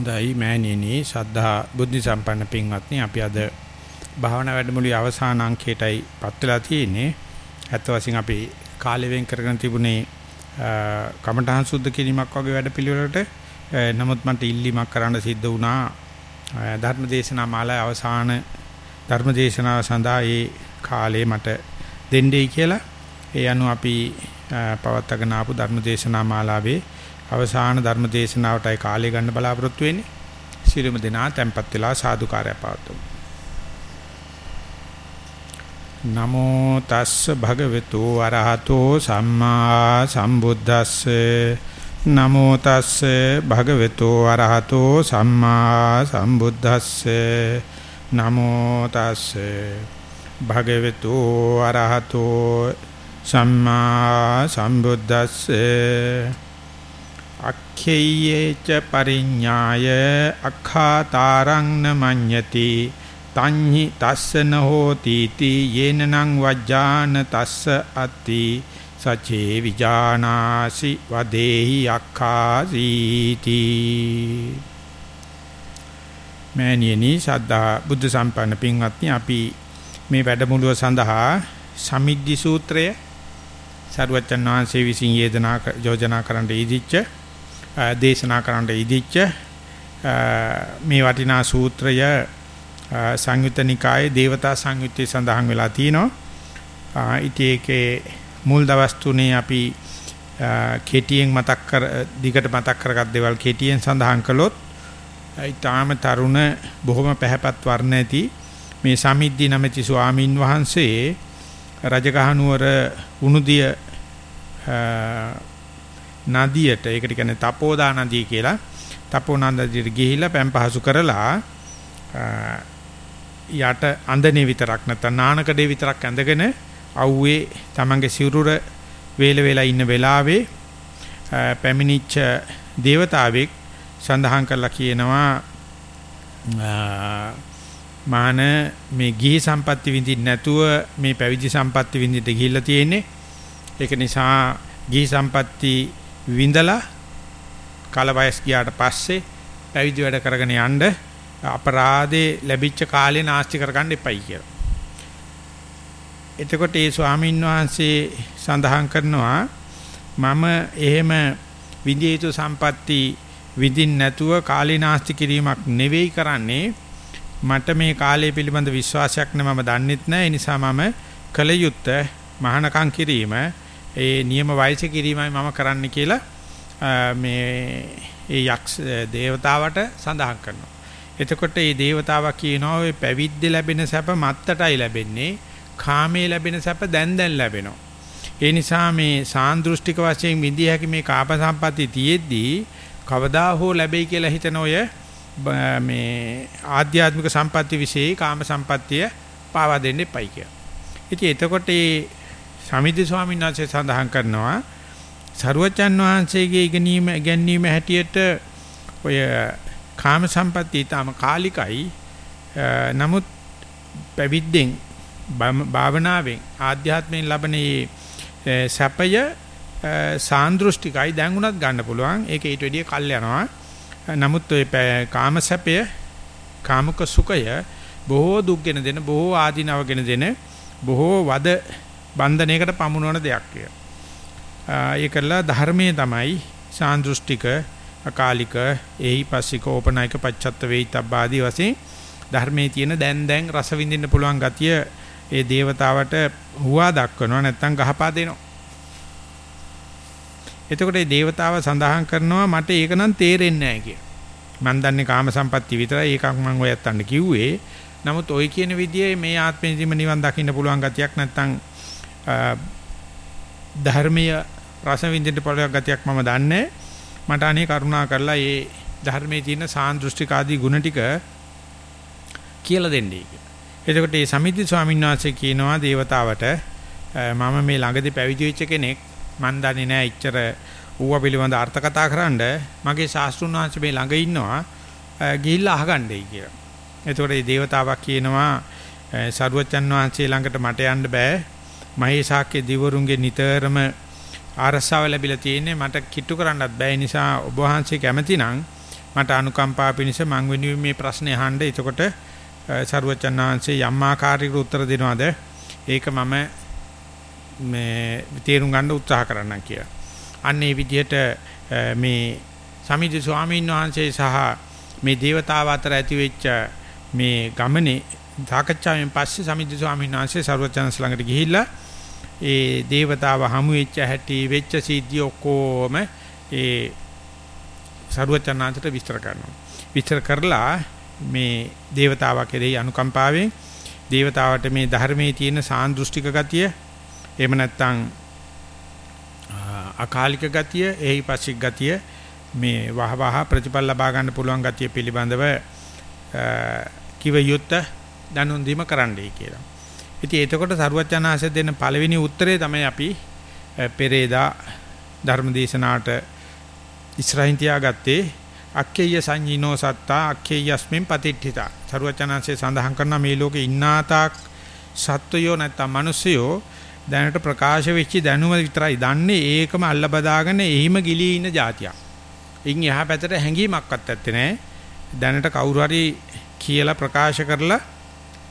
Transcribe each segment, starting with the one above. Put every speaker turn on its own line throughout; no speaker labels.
හොඳයි මෑණියනි. ශ්‍රද්ධා බුද්ධ සම්පන්න පින්වත්නි අපි අද භාවනා වැඩමුළුවේ අවසාන අංකයටයි පත් වෙලා තියෙන්නේ. ඇත්ත වශයෙන් අපි කාලය වෙන් කරගෙන තිබුණේ කමඨහං සුද්ධ කිරීමක් වගේ වැඩපිළිවෙලකට. නමුත් මට ඉල්ලීමක් කරන්න සිද්ධ වුණා. ධර්මදේශනා මාලාවේ අවසාන ධර්මදේශනාව සඳහා ඒ කාලේ මට දෙන්නේයි කියලා. ඒ අනුව අපි පවත්වාගෙන ආපු ධර්මදේශනා මාලාවේ අවසාන ධර්ම දේශනාවටයි කාලය ගන්න බලාපොරොත්තු වෙන්නේ. සිළුම දෙනා tempත් වෙලා සාදුකාරය පවතුමු. නමෝ තස්ස භගවතු වරහතෝ සම්මා සම්බුද්දස්ස නමෝ තස්ස භගවතු වරහතෝ සම්මා සම්බුද්දස්ස නමෝ තස්ස භගවතු වරහතෝ සම්මා සම්බුද්දස්ස අක්ඛේයේච පරිඤ්ඤාය අක්ඛාතාරං නමඤ්ඤති තඤ්හි තස්සන හෝති තී යේනං වජ්ජාන තස්ස අති සචේ විජානාසි වදේහි අක්ඛාසීති. මෑණියනි සද්ධා බුද්ධ සම්පන්න පින්වත්නි අපි මේ වැඩමුළුව සඳහා සමිද්දි සූත්‍රය සරුවචන් වහන්සේ විසින් යෝජනා යෝජනා කරන්න ඉදිච්ච දේශනා කරන්න ඉදිච්ච මේ වටිනා සූත්‍රය සංයුත නිකායේ දේවතා සංයුත්තේ සඳහන් වෙලා තිනවා. ඉතින් ඒකේ මුල් දවස් තුනේ අපි කෙටියෙන් මතක් කර දිගට මතක් කරගත් දේවල් කෙටියෙන් සඳහන් කළොත් ඊටාම තරුණ බොහොම පැහැපත් වර්ණ ඇති මේ සමිද්දි නැමැති ස්වාමින් වහන්සේ රජගහනුවර උණුදිය නදියට ඒකට කියන්නේ තපෝදා නදිය කියලා. තපෝනා නදියට ගිහිලා පැන් පහසු කරලා යට අඳනේ විතරක් නැත්නම් නානකඩේ විතරක් ඇඳගෙන අවුවේ තමන්ගේ සිරුර වේල වේලා ඉන්න වෙලාවේ පැමිණිච්ච దేవතාවෙක් සඳහන් කරලා කියනවා මාන මේ ගිහි සම්පatti විඳින්න නැතුව මේ පැවිදි සම්පatti විඳින්න ගිහිල්ලා තියෙන්නේ. ඒක නිසා ගිහි සම්පatti විඳලා කාල වයස් ගියාට පස්සේ පැවිදි වැඩ කරගෙන යන්න අපරාධේ ලැබිච්ච කාලේ නාස්ති කරගන්න එපයි කියලා. එතකොට ඒ ස්වාමීන් වහන්සේ සඳහන් කරනවා මම එහෙම විඳිය යුතු සම්පatti විඳින් නැතුව කාලේ නාස්ති කිරීමක් නෙවෙයි කරන්නේ. මට මේ කාලය පිළිබඳ විශ්වාසයක් නැ මම දන්නෙත් නැහැ ඒ නිසා මම කල යුත්තේ මහානකම් කිරීම. ඒ නියම වයස කිරීමයි මම කරන්න කියලා මේ ඒ යක්ෂ දේවතාවට සඳහන් කරනවා. එතකොට මේ දේවතාවා කියනවා ඔය පැවිද්ද ලැබෙන සැප මත්තටයි ලැබෙන්නේ. කාමයේ ලැබෙන සැප දැන් දැන් ලැබෙනවා. ඒ නිසා මේ සාන්දෘෂ්ටික වශයෙන් විඳිය හැකි මේ කාප සම්පatti තියෙද්දී කවදා හෝ ලැබෙයි කියලා හිතන ඔය මේ ආධ්‍යාත්මික සම්පatti વિશે කාම සම්පත්තිය පාවා දෙන්න එපයි කියලා. ඉතින් එතකොට මේ සමිති ස්වාමීන් වහන්සේ සඳහන් කරනවා සරුවචන් වහන්සේගේ ඉගෙනීම ඉගැන්වීම හැටියට ඔය කාම සම්පatti ඊටම කාලිකයි. නමුත් පැවිද්දෙන් භාවනාවෙන් ආධ්‍යාත්මයෙන් ලබන සැපය සාන්දෘෂ්ටිකයි. දැන් උනත් ගන්න පුළුවන්. ඒක ඊට වැඩිය කල් යනවා. නමුත් ඔය කාම සැපය කාමක සුඛය බොහෝ දුක්ගෙන දෙන බොහෝ ආධිනවගෙන දෙන බොහෝ වද බන්ධනයකට පමුණවන දෙයක් ඒකලා ධර්මයේ තමයි සාන්දෘෂ්ටික අකාලික ඒහිපස්සික ඕපනායක පච්චත්ත වේිතබ්බාදී වශයෙන් ධර්මයේ තියෙන දැන් දැන් රස විඳින්න පුළුවන් ගතිය ඒ దేవතාවට හුවා දක්වනවා නැත්නම් ගහපා දෙනවා. එතකොට මේ దేవතාව සඳහන් කරනවා මට ඒක නම් තේරෙන්නේ නැහැ කියලා. මම දන්නේ කාම සම්පatti විතරයි ඒකක් මම ඔයත් අන්න කිව්වේ. නමුත් ওই කියන විදිහේ මේ ආත්මෙදිම නිවන් දකින්න පුළුවන් ගතියක් නැත්නම් ධර්මීය රස විඳින්න පුළුවන් ගතියක් මම දන්නේ. මට අනේ කරුණා කරලා මේ ධර්මයේ තියෙන සාන්දෘෂ්ටික ආදී ගුණ ටික කියලා දෙන්නයි කියලා. එතකොට මේ සමිති ස්වාමීන් වහන්සේ කියනවා දේවතාවට මම මේ ළඟදී පැවිදි වෙච්ච කෙනෙක්. මන් දන්නේ නැහැ ඉච්චර ඌව පිළිබඳ අර්ථ කතා කරන්න. මගේ ශාස්ත්‍රුන් වහන්සේ මේ ළඟ ඉන්නවා. ගිහිල්ලා අහගන්නයි කියලා. එතකොට මේ දේවතාවක් කියනවා සරුවචන් වහන්සේ ළඟට මට යන්න බෑ. මහේසාක්‍ය දිවරුන්ගේ නිතරම ආරසාව ලැබිලා තියෙන්නේ මට කිට්ටු කරන්නත් බෑ නිසා ඔබ වහන්සේ කැමති නම් මට අනුකම්පා පිණිස මං වෙනුවෙන් මේ ප්‍රශ්නේ අහන්න. එතකොට සරුවචනාංශේ යම් ආකාරයකට උත්තර දෙනවද? ඒක මම මේ තේරුම් ගන්න උත්සාහ කරන්නම් කියලා. අන්න ඒ විදිහට මේ සමිති ස්වාමීන් වහන්සේ සහ මේ దేవතාව අතර ඇති වෙච්ච මේ ගමනේ සාකච්ඡාවෙන් පස්සේ සමිද්ද ස්වාමීන් වහන්සේ සරුවචනස් ළඟට ගිහිල්ලා ඒ දේවතාව හමු වෙච්ච හැටි වෙච්ච සිද්ධිය ඔක්කොම ඒ සරුවචනාන්තට විස්තර කරනවා. විස්තර කරලා මේ දේවතාවා කෙරෙහි අනුකම්පාවෙන් දේවතාවට මේ ධර්මයේ තියෙන සාන්දෘෂ්ටික ගතිය එහෙම නැත්නම් අකාලික ගතිය, එහි පස්සේ ගතිය මේ වහවහ ප්‍රතිඵල ලබා ගන්න පුළුවන් ගතිය පිළිබඳව කිව යුත්තේ දනුන් දීම කරන්නයි කියලා. ඉතින් එතකොට සරුවචනාංශ දෙන පළවෙනි උත්තරේ තමයි අපි පෙරේදා ධර්මදේශනාට ඉස්රායින් තියාගත්තේ අක්කේය සංජිනෝ සත්තා අක්කේයස්මින් පතිට්ඨිතා. සරුවචනාංශේ සඳහන් කරන මේ ලෝකේ ඉන්නාතාක් සත්වයෝ නැත්තම් මිනිස්සයෝ දැනට ප්‍රකාශ වෙච්ච දැනුම විතරයි දන්නේ ඒකම අල්ල බදාගෙන එහිම ගිලී ඉන්න જાතියක්. ඉන් එහා පැත්තට හැංගීමක්වත් නැත්තේ නෑ. දැනට කවුරු හරි කියලා ප්‍රකාශ කරලා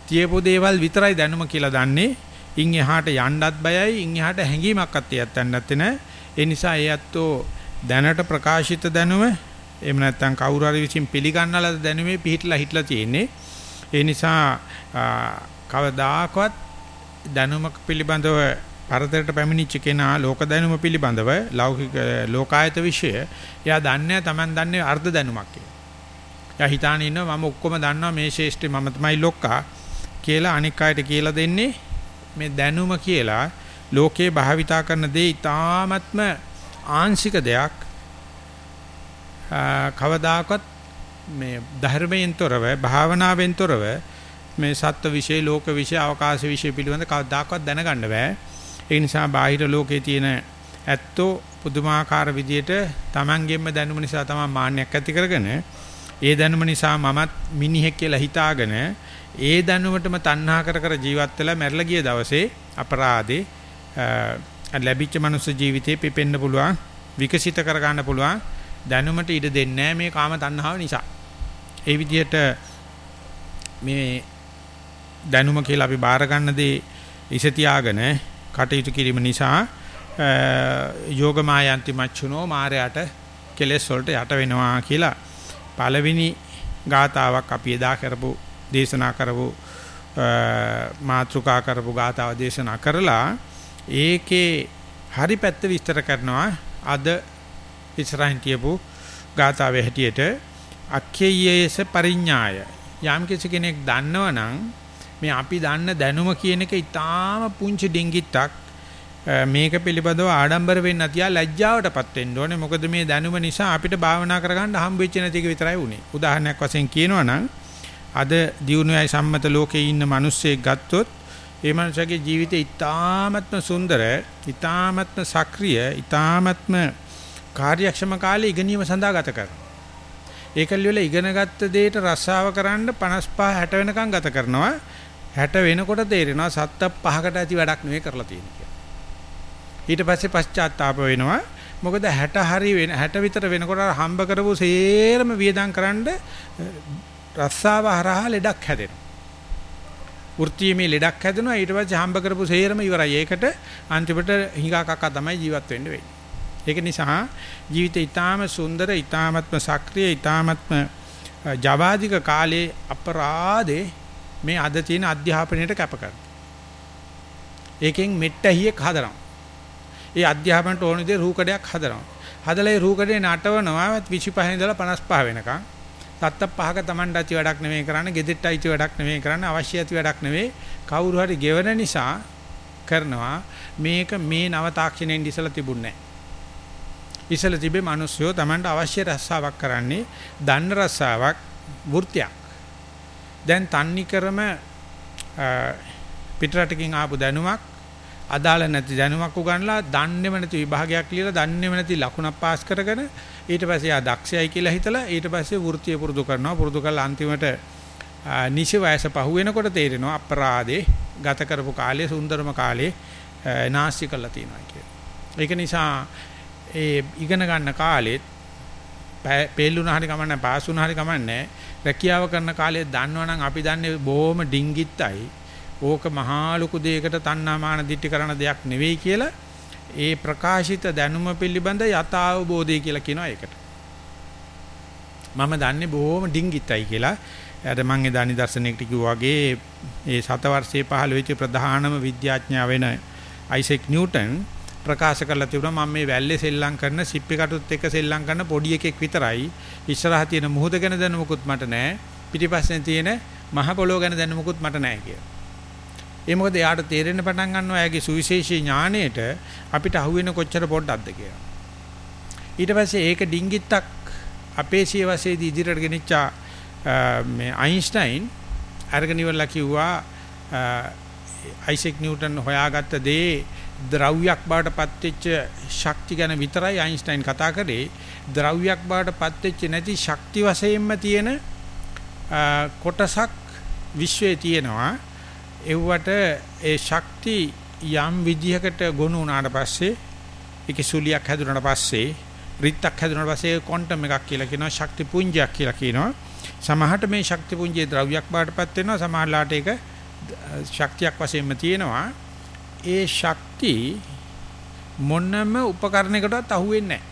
තියපු දේවල් විතරයි දැනුම කියලා දන්නේ. ඉන් එහාට යන්නත් බයයි, ඉන් එහාට හැංගීමක්වත් එයත් නැත්තේ නෑ. ඒ නිසා ඒ අතෝ දැනට ප්‍රකාශිත දැනුම එහෙම නැත්නම් කවුරු හරි විසින් පිළිගන්නලද දැනුමේ පිහිටලා හිටලා තියෙන්නේ. ඒ නිසා කවදාකවත් දැනුමක් පිළිබඳව පරතරට පැමිණිච්ච කෙනා ලෝක දැනුම පිළිබඳව ලෞකික ලෝකායත විශ්ය එයා දන්නේ Taman දන්නේ අර්ධ දැනුමක් කියලා. එයා හිතාන ඉන්නවා මම ඔක්කොම දන්නවා මේ ශේෂ්ඨේ මම තමයි ලොක්කා කියලා අනික් අයට කියලා දෙන්නේ මේ දැනුම කියලා ලෝකේ භාවිතා කරන දේ ඊ타ත්ම ආංශික දෙයක්. කවදාකවත් මේ ධර්මයෙන් තොරව භාවනාවෙන් තොරව මේ සත්ත්ව විශේෂ ලෝක විශේෂ අවකාශ විශේෂ පිළිබඳ කවදාකවත් දැනගන්න බෑ. ඒ නිසා බාහිර ලෝකයේ තියෙන ඇත්තෝ පුදුමාකාර විදියට Tamanගෙම දැනුම නිසා තමයි මාන්නයක් ඇති කරගෙන ඒ දැනුම නිසා මමත් මිනිහෙක් කියලා හිතාගෙන ඒ දැනුමටම තණ්හා කර කර ජීවත් වෙලා මැරලා ගිය දවසේ අපරාධේ ලැබිච්ච මනුස්ස ජීවිතේ පිපෙන්න පුළුවන් විකසිත කර ගන්න පුළුවන් දැනුමට ඉඩ දෙන්නේ මේ කාම තණ්හාව නිසා. ඒ විදිහට මේ දැනුම කියලා අපි බාර ගන්න දේ ඉස තියාගෙන කටයුතු කිරීම නිසා යෝගමායන්ති මච්චුනෝ මායයට කෙලෙස් වලට යට වෙනවා කියලා පළවෙනි ගාතාවක් අපි එදා කරපු දේශනා කරපු මාත්‍රිකා කරපු ගාතාව දේශනා කරලා ඒකේ හරි පැත්ත විස්තර කරනවා. අද ඉස්සරහින් තියපු ගාතාවේ හැටියට අක්ඛේයේස පරිඥාය යම් කෙනෙක් දන්නවනම් මේ අපි දන්න දැනුම කියන එක ඊටාම පුංචි ඩිංගිත්තක් මේක පිළිබඳව ආඩම්බර වෙන්න තියා ලැජ්ජාවටපත් වෙන්න ඕනේ. මොකද මේ දැනුම නිසා අපිට භාවනා කරගන්න හම්බෙච්ච නැති එක විතරයි උනේ උදාහරණයක් වශයෙන් කියනවා නම් අද දියුණුවයි සම්මත ලෝකයේ ඉන්න මිනිස්සෙක් ගත්තොත් ඒ මනුස්සයාගේ ජීවිතය ඉතාමත්ම සුන්දර, ඉතාමත්ම සක්‍රීය, ඉතාමත්ම කාර්යක්ෂම කාලේ ඉගෙනීම සඳහා ගත කරනවා. ඒකල්ලි වල ඉගෙනගත්ත දේට රස්සාව කරන්න 55 60 වෙනකම් ගත කරනවා. 60 වෙනකොට තේරෙනවා සත්ත පහකට ඇති වැඩක් නෙවෙයි කරලා තියෙන්නේ ඊට පස්සේ පශ්චාත්තාප වෙනවා. මොකද 60 හරි වෙන 60 විතර වෙනකොට හම්බ කරපු සේරම වියදම් කරන්න රස්සාව හරහා ලෙඩක් හැදෙනවා. වෘත්තියේ ලෙඩක් හැදෙනවා ඊට පස්සේ හම්බ කරපු සේරම ඉවරයි. ඒකට අන්තිමට හිඟා කක්කා තමයි ජීවත් වෙන්න වෙන්නේ. ඒක නිසා ජීවිතය ඊටාම සුන්දර, ඊටාමත්ම සක්‍රිය, ඊටාමත්ම ජවාදික කාලේ අපරාධේ මේ අද තියෙන අධ්‍යාපනයට කැප කරනවා. ඒකෙන් මෙට්ටහියක් හදනවා. ඒ අධ්‍යාපනයට ඕන විදිහේ රූකඩයක් හදනවා. හදලා ඒ රූකඩේ නටවනවා 25 ඉඳලා 55 වෙනකන්. තත්ත පහක Tamanට ඇති වැඩක් නෙමෙයි කරන්නේ, gedෙට්ට ඇති වැඩක් නෙමෙයි කරන්නේ, අවශ්‍ය ඇති වැඩක් නෙමෙයි. කවුරු හරි ගෙවන නිසා කරනවා. මේක මේ නව තාක්ෂණයෙන් ඉස්සලා තිබුණේ නැහැ. ඉස්සලා තිබේ මිනිස්සුયો Tamanට අවශ්‍ය රස්සාවක් කරන්නේ, දන්න රස්සාවක්, වෘත්තියක්. දැන් තන්නි කරම පිටරටකින් ආපු දැනුමක් අදාළ නැති දැනුමක් උගන්ලා දන්නේම නැති විභාගයක් ලියලා දන්නේම නැති ලකුණක් පාස් කරගෙන ඊට පස්සේ ආ දක්ෂයයි කියලා හිතලා ඊට පස්සේ වෘත්තිය පුරුදු කරනවා. පුරුදු කරලා අන්තිමට නිසි වයස පහු වෙනකොට තේරෙනවා අපරාධේ ගත කරපු කාලයේ සුන්දරම කාලේ නාස්ති කරලා තියෙනවා කියලා. ඒක නිසා ඒ ඉගෙන ගන්න කාලෙත් පෙල්ලුණා හරි කමන්නේ පාස් වුණා හරි කමන්නේ රැකියාව කරන කාලේ දන්නවනම් අපි දන්නේ බොහොම ඩිංගිත්තයි. ඕක මහා ලොකු දෙයකට තණ්හාමාන දිට්ටි කරන දෙයක් නෙවෙයි කියලා ඒ ප්‍රකාශිත දැනුම පිළිබඳ යථාබෝධය කියලා කියනවා ඒකට. මම දන්නේ බොහොම ඩිංගිත්තයි කියලා. එයාට මම එදා නිදර්ශනයකට කිව්වා වගේ ඒ සත වර්ෂයේ පහළ වෙච්ච ප්‍රධානම විද්‍යාඥයා වෙන අයිසෙක් නිව්ටන් ප්‍රකාශ කරලා තිබුණා මම මේ වැල්ලේ සෙල්ලම් කරන සිප්පි කටුත් එක්ක සෙල්ලම් කරන පොඩි එකෙක් විතරයි. ඉස්සරහා තියෙන මුහුද ගැන දැනුමකුත් මට නැහැ. පිටිපස්සෙන් තියෙන මහ පොළොව ගැන දැනුමකුත් මට නැහැ කියලා. ඒ මොකද එයාට තේරෙන්න පටන් ගන්නවා එයාගේ සුවිශේෂී ඥාණයට අපිට අහුවෙන කොච්චර පොඩ්ඩක්ද කියලා. ඊට පස්සේ ඒක ඩිංගිත්තක් අපේ සියවසේදී ඉදිරියට ගෙනිච්චා මේ අයින්ස්ටයින් අරගෙන ඉවරලා කිව්වා අයිසෙක් නිව්ටන් හොයාගත්ත දේ ද්‍රව්‍යයක් බවට පත්වෙච්ච ශක්ති ගැන විතරයි අයින්ස්ටයින් කතා කරේ ද්‍රව්‍යයක් බවට පත්වෙච්ච නැති ශක්ති වශයෙන්ම තියෙන කොටසක් විශ්වයේ තියෙනවා එව්වට ඒ ශක්ති යම් විදිහකට ගොනු වුණාට පස්සේ ඒකේ සුලියක් හැදුනට පස්සේ රිත්තක් හැදුනට පස්සේ ක්වොන්ටම් එකක් කියලා කියනවා ශක්ති පුංජයක් කියලා කියනවා. සමහරට මේ ශක්ති පුංජයේ ද්‍රව්‍යයක් බාටපත් වෙනවා සමහරලාට ඒක ශක්තියක් වශයෙන්ම තියෙනවා. ඒ ශක්ති මොනම උපකරණයකටවත් අහුවෙන්නේ නැහැ.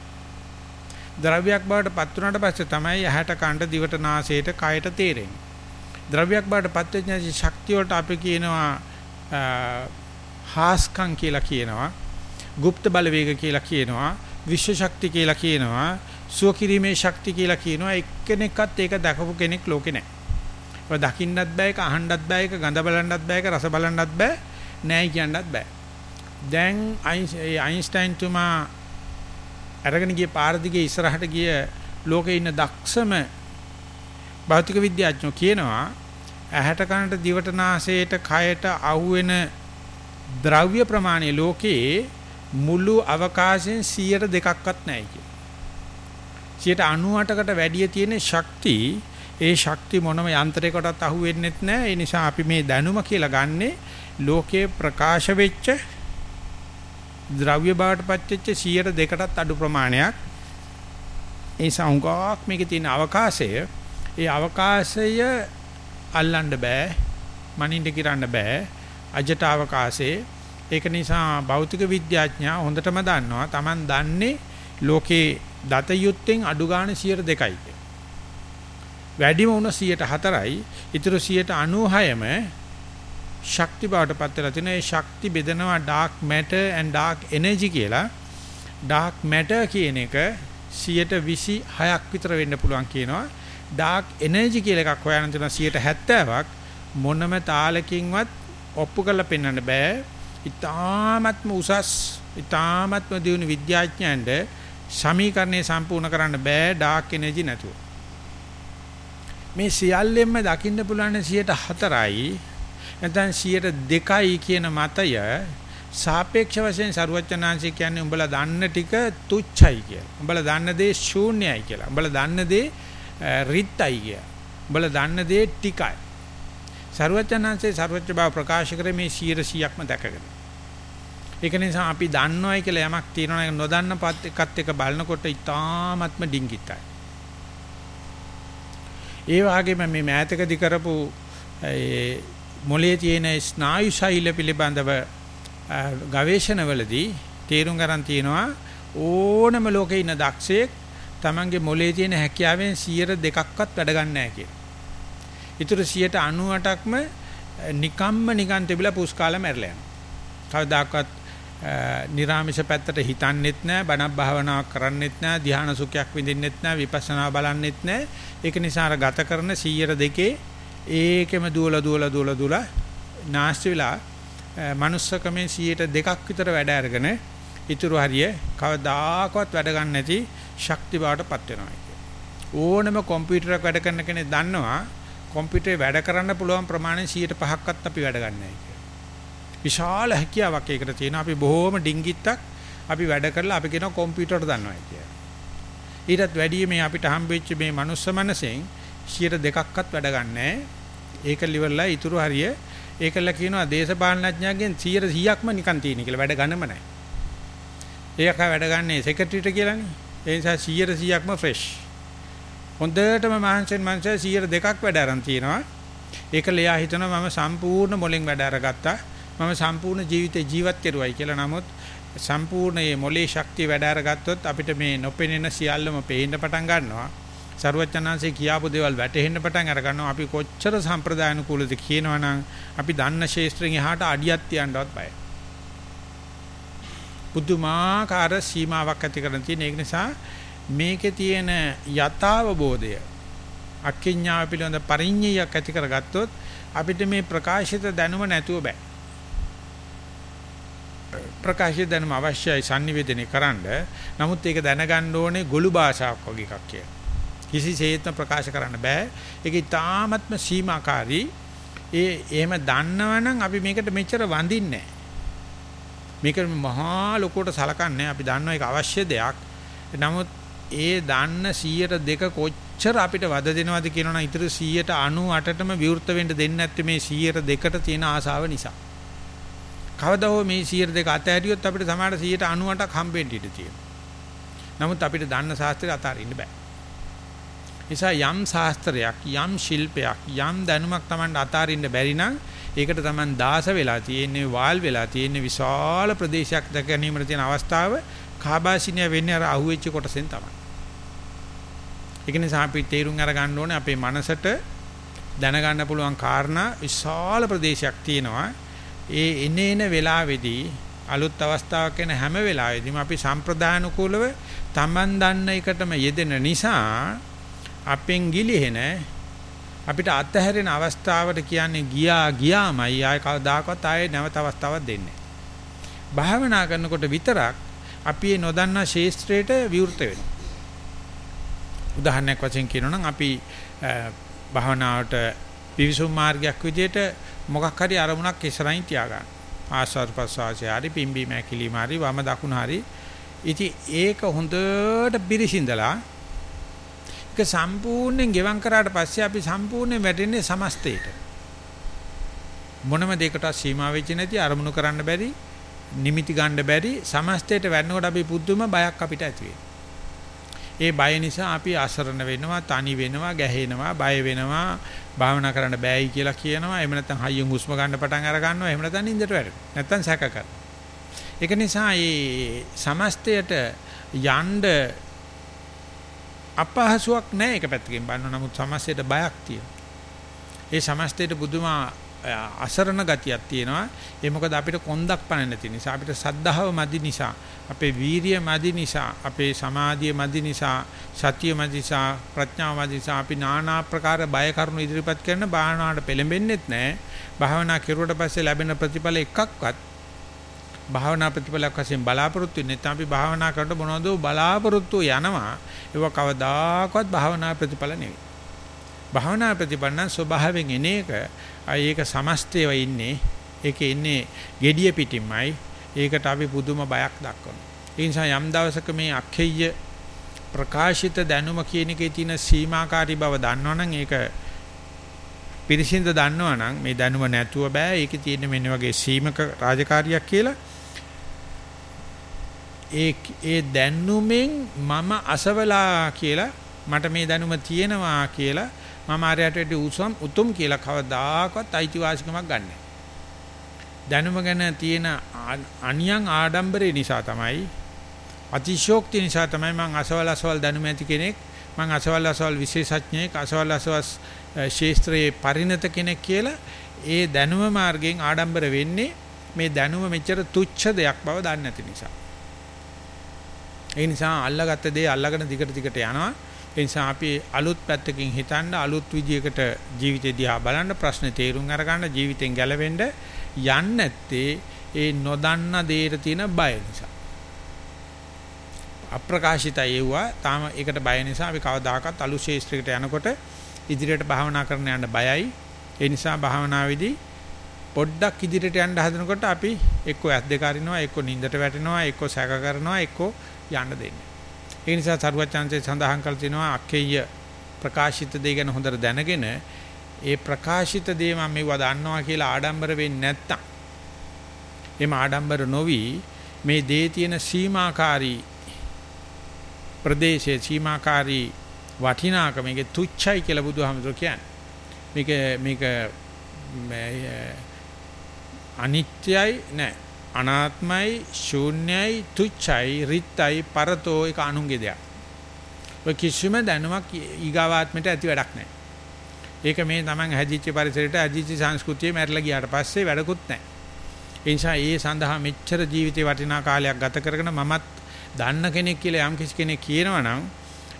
ද්‍රව්‍යයක් බවට පත් වුණාට පස්සේ තමයි ඇහැට කනට දිවට නාසයට කයට තේරෙන්නේ. ද්‍රව්‍යයක් බවට පත් වෙච්ච ශක්තිය වලට අපි කියනවා හාස්කම් කියලා කියනවා গুপ্ত බලවේග කියලා කියනවා විශ්ව ශක්ති කියලා කියනවා සුවකිරීමේ ශක්තිය කියලා කියනවා එක්කෙනෙක්වත් ඒක දැකපු කෙනෙක් ලෝකේ නැහැ. ඔය දකින්නත් බෑ ඒක අහන්නත් බෑ ඒක ගඳ බලන්නත් බෑ ඒක රස බලන්නත් බෑ නෑයි කියන්නත් බෑ. දැන් අයින්ස්ටයින් තුමා අරගෙන ගිය පාර දිගේ ඉස්සරහට ගිය ලෝකේ ඉන්න දක්ෂම භෞතික විද්‍යාඥයෝ කියනවා ඇහැට කනට දිවට නාසයට කයට අහුවෙන ද්‍රව්‍ය ප්‍රමාණය ලෝකේ මුළු අවකාශයෙන් 102ක්වත් නැහැ කියලා. 98කට වැඩිය තියෙන ශක්ති ඒ ශක්ති මොනම යන්ත්‍රයකටත් අහු වෙන්නෙත් නැහැ. ඒ නිසා අපි මේ දැනුම කියලා ගන්නෙ ලෝකේ ප්‍රකාශ වෙච්ච ද්‍රව්‍ය බවට පත්වෙච්ච 102කටත් අඩු ප්‍රමාණයක්. ඒ සංගාවක් මේකේ තියෙන අවකාශය ඒ අවකාශය අල්ලන්න බෑ. මනින්න කිරන්න බෑ. අජට අවකාශයේ ඒක නිසා භෞතික විද්‍යාඥයා හොඳටම දන්නවා Taman දන්නේ ලෝකේ දත යුත්තෙන් අඩු ගන්න 102යි. වැඩිම වුණ 104යි. ඊටු 196ම ශක්ති බවට පත් වෙලා තිනේ ඒ ශක්ති බෙදනවා dark matter and dark energy කියලා. dark matter කියන එක 126ක් විතර වෙන්න පුළුවන් කියනවා. ඩාර්ක් එනර්ජි කියලා එකක් හොයන තුන 70ක් මොනම තාලකින්වත් ඔප්පු කරලා පෙන්වන්න බෑ. ඊ타මත්ම උසස් ඊ타මත්ම දියුණු විද්‍යාඥයන්ට සමීකරණය සම්පූර්ණ කරන්න බෑ ඩාර්ක් එනර්ජි නැතුව. මේ සියල්ලෙන්ම දකින්න පුළුවන් 104යි නැත්නම් 102යි කියන මතය සාපේක්ෂ වශයෙන් ਸਰුවචනාංශය කියන්නේ උඹලා දන්න ටික තුච්චයි කියලා. උඹලා දන්න දේ ශූන්‍යයි කියලා. උඹලා දන්න දේ රිත්යි කිය. උඹලා දන්න දේ ටිකයි. ਸਰවචනංශේ ਸਰවච්ච බව ප්‍රකාශ කරේ මේ 100%ක්ම දැකගෙන. ඒක නිසා අපි දන්නවයි කියලා යමක් තියෙනවා නම් නොදන්න පත් එකත් එක බලනකොට ඉතාමත්ම ඩිංගිතයි. ඒ වගේම මේ මෑතකදී කරපු මොලේ තියෙන ස්නායු ශෛල පිළිබඳව ගවේෂණවලදී තේරුම් ගන්න තියෙනවා ඕනම ලෝකේ ඉන්න දක්ෂයෙක් Tamange මොලේ තියෙන හැකියාවෙන් 102ක්වත් වැඩ ගන්න නැහැ කියලා. ඊටු 98%ක්ම නිකම්ම නිකන් තිබිලා පුස්කාලා මැරලා යනවා. කවදාකවත් නිරාමිෂ පැත්තට හිතන්නෙත් නැහැ බණක් භාවනාවක් කරන්නෙත් නැහැ ධ්‍යාන සුඛයක් විඳින්නෙත් නැහැ විපස්සනා බලන්නෙත් නැහැ ඒක නිසා අර ගත කරන 102 ඒකෙම දුවලා දුවලා දුවලා දුවලා නාස්ති වෙලා manussකමේ 102ක් විතර වැඩ අරගෙන ඉතුරු හරිය කවදාකවත් වැඩ ගන්න නැති ශක්ති බවටපත් වෙනවා ඕනම කම්පියුටරයක් වැඩ කරන කෙනෙක් දන්නවා කම්පියුටරේ වැඩ කරන්න පුළුවන් ප්‍රමාණය 105ක්වත් අපි වැඩ ගන්නෑ විශාල හැකියාවක් ඒකට තියෙනවා. අපි බොහොම ඩිංගිත්තක් අපි වැඩ කරලා අපි කියනවා කම්පියුටර් දන්නවා කියලා. ඊටත් වැඩිය මේ අපිට හම්බෙච්ච මේ මනුස්ස මනසෙන් 102ක්වත් වැඩ ගන්නෑ. ඒක liverලා ඉතුරු හරිය ඒකල කියනවා දේශපාලනඥයන්ගෙන් 100%ක්ම නිකන් තියෙන කියලා වැඩ ගන්නම නැහැ. ඒක වැඩ ගන්නේ සෙක්‍රටරියට කියලානේ. ඒ නිසා 100%ක්ම ෆ්‍රෙෂ්. හොඳටම මහන්සියෙන් මහන්සිය 102ක් වැඩ අරන් තිනවා. ඒක ලෙයා හිතනවා මම සම්පූර්ණ මොලෙන් වැඩ අරගත්තා. මම සම්පූර්ණ ජීවිතේ ජීවත් කෙරුවයි කියලා. නමුත් සම්පූර්ණ මේ මොලේ ශක්තිය වැඩ අරගත්තොත් අපිට මේ නොපෙනෙන සියල්ලම පේන්න පටන් ගන්නවා. සරුවචනාංශේ කියාපු දේවල් වැටහෙන්න පටන් අර ගන්නවා. අපි කොච්චර සම්ප්‍රදායනුකූලද කියනවනම් අපි දන්න ශේස්ත්‍රයෙන් එහාට අඩියක් තියන්නවත් බයයි. පුදුමාකාර සීමාවක් ඇති කරන තියෙන ඒක නිසා මේකේ තියෙන යථාවබෝධය අක්ඤ්ඤාව පිළිබඳ පරිඤ්ඤයක් ඇති කරගත්තොත් අපිට මේ ප්‍රකාශිත දැනුම නැතුව බෑ. ප්‍රකාශිත දැනුම අවශ්‍යයි sannivedana කරන්න. නමුත් ඒක දැනගන්න ඕනේ ගොළු භාෂාවක් වගේ එකක් කියලා. කිසිසේත්ම ප්‍රකාශ කරන්න බෑ. ඒක ඊ타ත්ම සීමාකාරී. ඒ එහෙම දන්නවනම් අපි මේකට මෙච්චර වඳින්නේ නැහැ. මේක මහා ලොකුවට සලකන්නේ අපි දන්නවා ඒක අවශ්‍ය දෙයක්. නමුත් ඒ දන්න 100ට දෙක කොච්චර අපිට වද දෙනවද කියනවනම් ඊටු 198ටම විවෘත වෙන්න දෙන්නේ නැත්තේ මේ 100ට දෙකට තියෙන ආසාව නිසා. කවදා හෝ මේ 100ට දෙක අතහැරියොත් අපිට සමහරට 198ක් හම්බෙන්න ඉඩ තියෙනවා. නමුත් අපිට දන්න ශාස්ත්‍රය අතාරින්න බෑ. නිසා යම් ශාස්ත්‍රයක් යම් ශිල්පයක් යම් දැනුමක් Taman අතාරින්න බැරි නම් ඒකට Taman දාස වෙලා තියෙන්නේ වාල් වෙලා තියෙන්නේ විශාල ප්‍රදේශයක් දැක ගැනීමට තියෙන අවස්ථාව කාබාසිනිය වෙන්නේ අර අහුවෙච්ච කොටසෙන් තමයි. ඒක නිසා අපි තේරුම් අරගන්න ඕනේ අපේ මනසට දැනගන්න පුළුවන් කාරණා විශාල ප්‍රදේශයක් තියෙනවා. ඒ එනේන වෙලාවේදී අලුත් අවස්ථාවක් එන හැම වෙලාවෙදීම අපි සම්ප්‍රදානුකූලව Taman දන්න එකටම යෙදෙන නිසා අපෙන් ගිලිහෙන අපිට අත්හැරෙන අවස්ථාවට කියන්නේ ගියා ගියාමයි. ආය කවදාකවත් ආයේ නැවත අවස්ථාවක් දෙන්නේ භාවනා කරනකොට විතරක් අපි මේ නොදන්නා ශේස්ත්‍රයට විවෘත වෙනවා. උදාහරණයක් වශයෙන් කියනොනම් අපි භාවනාවට පිවිසුම් මාර්ගයක් විදිහට මොකක් හරි අරමුණක් ඉස්සරහින් තියාගන්න. ආස්වාද ප්‍රසවාසය හරි පිම්බි මැකිලි මාරි වම දකුණ හරි. ඉතින් ඒක හොඳට පිරිසිඳලා ඒක සම්පූර්ණයෙන් ගෙවම් කරාට පස්සේ අපි සම්පූර්ණයෙන් වැටෙන්නේ සමස්තයට. මොනම දෙයකට සීමා වෙච්ච නැති අරමුණු කරන්න බැරි, නිමිති ගන්න බැරි සමස්තයට වැටෙනකොට අපි පුදුම බයක් අපිට ඇති ඒ බය නිසා අපි අසරණ වෙනවා, තනි වෙනවා, ගැහෙනවා, බය වෙනවා, භාවනා කරන්න බෑයි කියලා කියනවා. එහෙම නැත්නම් හයියෙන් හුස්ම ගන්න පටන් අර ගන්නවා. එහෙම නැත්නම් නින්දට වැටෙනවා. නැත්නම් සැක කරනවා. ඒක නිසා මේ සමස්තයට යන්න අපහසුයක් නැහැ එක පැත්තකින් බලනවා. නමුත් සමස්තයට බයක් තියෙනවා. ඒ සමස්තයට බුදුමා අසරණ ගතියක් තියෙනවා. ඒ මොකද අපිට කොන්දක් පණ නැති නිසා අපිට සද්ධාව මදි නිසා අපේ වීරිය මදි නිසා අපේ සමාධිය මදි නිසා සතිය මදි නිසා ප්‍රඥාව මදි නිසා අපි নানা ආකාර බය කරුණු ඉදිරිපත් කරන භාවනාවට පෙළඹෙන්නෙත් නැහැ. භාවනා කෙරුවට පස්සේ ලැබෙන ප්‍රතිඵල එකක්වත් භාවනා ප්‍රතිඵලයක් වශයෙන් බලාපොරොත්තු වෙන්නේ නැත්නම් අපි භාවනා කරනකොට මොනවද බලාපොරොත්තු යනවා. ඒක කවදාකවත් භාවනා ප්‍රතිඵල නෙවෙයි. භාවනා ප්‍රතිඵල නම් ස්වභාවයෙන් එන එක. අය ඒක සමස්තේව ඉන්නේ. ඒකේ ඉන්නේ gediya පිටින්මයි. ඒකට අපි පුදුම බයක් දක්වනවා. ඒ නිසා යම් දවසක මේ අක්ෂය ප්‍රකාශිත දැනුම කියන එකේ තියෙන සීමාකාරී බව දන්නවනම් ඒක පිරිසිඳ දන්නවනම් මේ දැනුම නැතුව බෑ. ඒකේ තියෙන මෙන්න වගේ සීමක රාජකාරියක් කියලා ඒ ඒ දැනුමෙන් මම අසවලා කියලා මට මේ දැනුම තියෙනවා කියලා මම ආරයට වැඩි උසම් උතුම් කියලා කවදාකවත් අයිතිවාසිකමක් ගන්න. දැනුම ගැන තියෙන අනියන් ආඩම්බරේ නිසා තමයි අතිශෝක්ති නිසා තමයි මම අසවල් අසවල් දැනුම ඇති කෙනෙක් මම අසවල් අසවල් විශේෂඥයෙක් අසවල් අසවල් ශාස්ත්‍රයේ පරිණත කෙනෙක් කියලා ඒ දැනුම මාර්ගයෙන් ආඩම්බර වෙන්නේ මේ දැනුම මෙච්චර තුච්ඡ දෙයක් බව දන්නේ නැති නිසා. ඒ නිසා අල්ලගත්ත දේ අල්ලගෙන දිගට දිගට යනවා. ඒ නිසා අපි අලුත් පැත්තකින් හිතන්න අලුත් විදියකට ජීවිතය දිහා බලන්න ප්‍රශ්නේ තේරුම් අරගන්න ජීවිතෙන් ගැලවෙන්න යන්නේ නැත්තේ ඒ නොදන්න දේට තියෙන බය නිසා. අප්‍රකාශිතය ඒවා තාම ඒකට බය නිසා අපි කවදාකවත් අලුත් ශේෂ්ත්‍රයකට යනකොට ඉදිරියට භාවනා කරන්න යන්න බයයි. ඒ නිසා භාවනාවේදී පොඩ්ඩක් ඉදිරියට යන්න හදනකොට අපි එක්ක ඇස් දෙක අරිනවා එක්ක නිින්දට වැටෙනවා එක්ක සැක කරනවා එක්ක යන්න දෙන්නේ. ඒ නිසා සරුවචාන්සේ සඳහන් කළ තිනවා අක්කේය ප්‍රකාශිත දේ ගැන හොඳට දැනගෙන ඒ ප්‍රකාශිත දේ මම මේවා දන්නවා කියලා ආඩම්බර වෙන්නේ නැත්තම් එම ආඩම්බර නොවි මේ දේ තියෙන සීමාකාරී ප්‍රදේශයේ සීමාකාරී වටිනාකම මේකේ තුච්චයි කියලා බුදුහාමුදුර කියන්නේ. මේක මේක අනිත්‍යයි නෑ අනාත්මයි ශූන්‍යයි තුච්චයි රිත්යි පරතෝ එක අනුන්ගේ දෙයක්. ඔය කිසිම දැනුමක් ඊගාවාත්මයට ඇති වැඩක් නැහැ. ඒක මේ Taman හැදිච්ච පරිසරයට හැදිච්ච සංස්කෘතියේ මැරලා ගියාට පස්සේ වැඩකුත් නැහැ. ඒ නිසා ඒ සඳහා මෙච්චර ජීවිතේ වටිනා කාලයක් ගත කරගෙන මමත් දන්න කෙනෙක් කියලා යම් කිසි කෙනෙක් කියනවනම්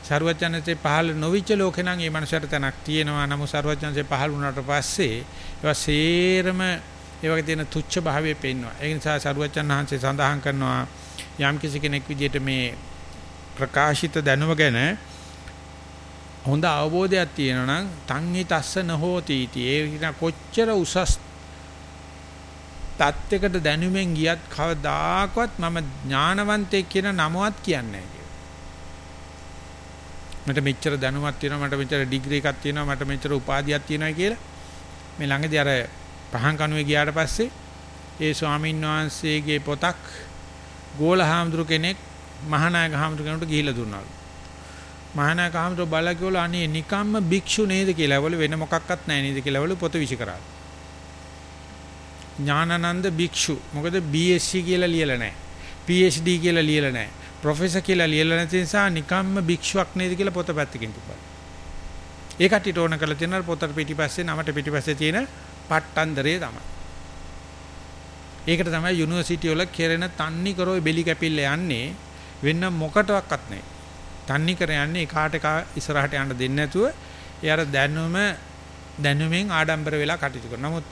ਸਰවඥන්සේ පහළ නොවිච්ච ලෝකේ නම් ඒ මනුස්සයට තැනක් තියෙනවා. නමුත් ਸਰවඥන්සේ පහළ වුණාට පස්සේ ඒවා සේරම ඒ වගේ තියෙන තුච්ච භාවය පෙන්වනවා. ඒ නිසා සරුවචන් වහන්සේ සඳහන් කරනවා යම් කිසි කෙනෙක් විදිහට මේ ප්‍රකාශිත දැනුම ගැන හොඳ අවබෝධයක් තියෙනවා නම් තන්හි තස්ස නොහෝති इति. ඒ කියන කොච්චර උසස් තත්යකට දැනුමෙන් ගියත් කවදාකවත් මම ඥානවන්තයෙක් කියන නමවත් කියන්නේ නැහැ. මට මෙච්චර දැනුමක් තියෙනවා මට මෙච්චර ඩිග්‍රී එකක් තියෙනවා මට මෙච්චර උපාධියක් තියෙනවා කියලා මේ ළඟදී අර පහන් කණුවේ ගියාට පස්සේ ඒ ස්වාමීන් වහන්සේගේ පොතක් ගෝලහාමුදුරු කෙනෙක් මහානායක හාමුදුරු කෙනෙකුට ගිහිලා දුන්නාලු. මහානායක හාමුදුරු බලා කිව්වලු අනේ නිකම්ම භික්ෂු නේද කියලා. ඒවල වෙන මොකක්වත් නැහැ නේද කියලා. ඒවල පොත විසි කරා. ඥානানন্দ භික්ෂු. මොකද BSc කියලා ලියලා නැහැ. PhD කියලා ලියලා නැහැ. ප්‍රොෆෙසර් කියලා ලියලා නැති නිසා නිකම්ම භික්ෂුවක් නේද කියලා පොත පැත්තකින් තිබ්බා. ඒ කට්ටියට ඕන කරලා තියෙනවා පොතට පිටිපස්සේ නමට පිටිපස්සේ තියෙන පට්ටන්දරේ තමයි. ඒකට තමයි යුනිවර්සිටි වල කෙරෙන තන්නි කරෝ බෙලි කැපිල්ල යන්නේ වෙන මොකටවත් නැහැ. තන්නි කර යන්නේ කාට එක ඉස්සරහට යන්න දෙන්නේ නැතුව එයාර දැනුම දැනුමෙන් ආඩම්බර වෙලා කටයුතු කරනවා. නමුත්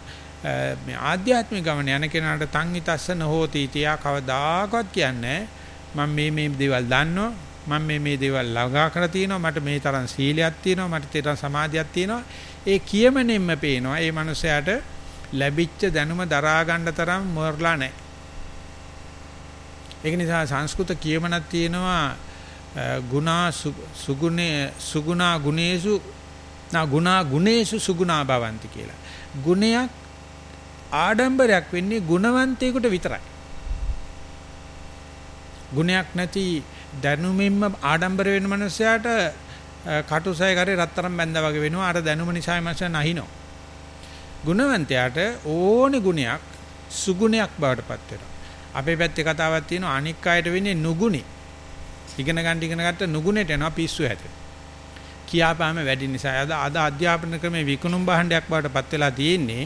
මේ ආධ්‍යාත්මික ගමන යන කෙනාට තන් හිතස්ස නොහෝති තියා කවදාකවත් කියන්නේ මම මේ මේ දේවල් දන්නවා මම මේ මේ දේවල් ළඟා කර තිනවා මට මේ තරම් සීලයක් තියෙනවා මට තරම් සමාධියක් තියෙනවා. ඒ කියමනෙන්ම පේනවා ඒ මනුස්සයාට ලැබිච්ච දැනුම දරා ගන්න තරම් මොරලා නැහැ. ඒක නිසා සංස්කෘත කියමනක් තියෙනවා ගුණා සුගුණේ සුගුණා ගුණේසු නා ගුණා ගුණේසු සුගුණා භවಂತಿ කියලා. ගුණයක් ආඩම්බරයක් වෙන්නේ ගුණවන්තයෙකුට විතරයි. ගුණයක් නැති දැනුමින්ම ආඩම්බර වෙන මනුස්සයාට කටුසය කරේ රත්තරන් බැඳා වගේ වෙනවා. අර දැනුම නිසා මනස නැහිනෝ. ගුණවන්තයාට ඕනේ ගුණයක් සුගුණයක් බවට පත් වෙනවා. අපේ පැත්තේ කතාවක් තියෙනවා අනික් අයට වෙන්නේ නුගුණි. ඉගෙන ගන්න ඉගෙන ගත්ත නුගුණෙට යනවා පිස්සු හැදෙන. කියාපාම වැඩි නිසා අද අද අධ්‍යාපන ක්‍රමේ විකුණුම් භාණ්ඩයක් බවට පත් වෙලා තියෙන්නේ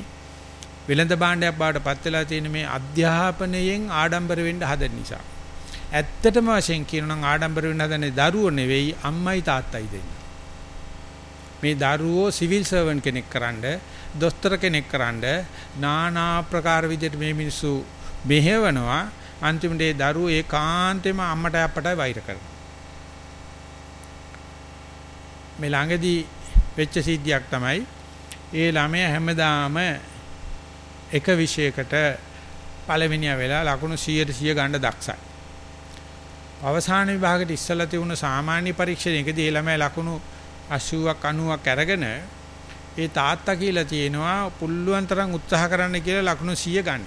වෙළඳ භාණ්ඩයක් බවට පත් වෙලා තියෙන මේ අධ්‍යාපනයෙන් ආඩම්බර වෙන්න හදන නිසා. ඇත්තටම වශයෙන් කියනනම් ආඩම්බර වෙන්න හදන්නේ දරුවෝ නෙවෙයි අම්මයි තාත්තයි දෙන්නේ. මේ දරුවෝ සිවිල් සර්වන් කෙනෙක් කරන්න, දොස්තර කෙනෙක් කරන්න, নানা ආකාර විදිහට මේ මිනිස්සු මෙහෙවනවා. අන්තිමට ඒ දරුවෝ ඒකාන්තෙම අම්මට අප්පටයි වෛර කරනවා. මේ ළඟදී වෙච්ච සිද්ධියක් තමයි ඒ ළමයා හැමදාම එක විෂයකට පළවෙනියා වෙලා ලකුණු 100 100 ගන්න දක්ෂයි. අවසාන විභාගෙට ඉස්සලා තියුණු සාමාන්‍ය පරීක්ෂණයකදී ඒ ළමයා ලකුණු 80ක් 90ක් අරගෙන ඒ තාත්තා කියලා තියෙනවා පුල්ලුවන් තරම් උත්සාහ කරන්න කියලා ලකුණු 100 ගන්න.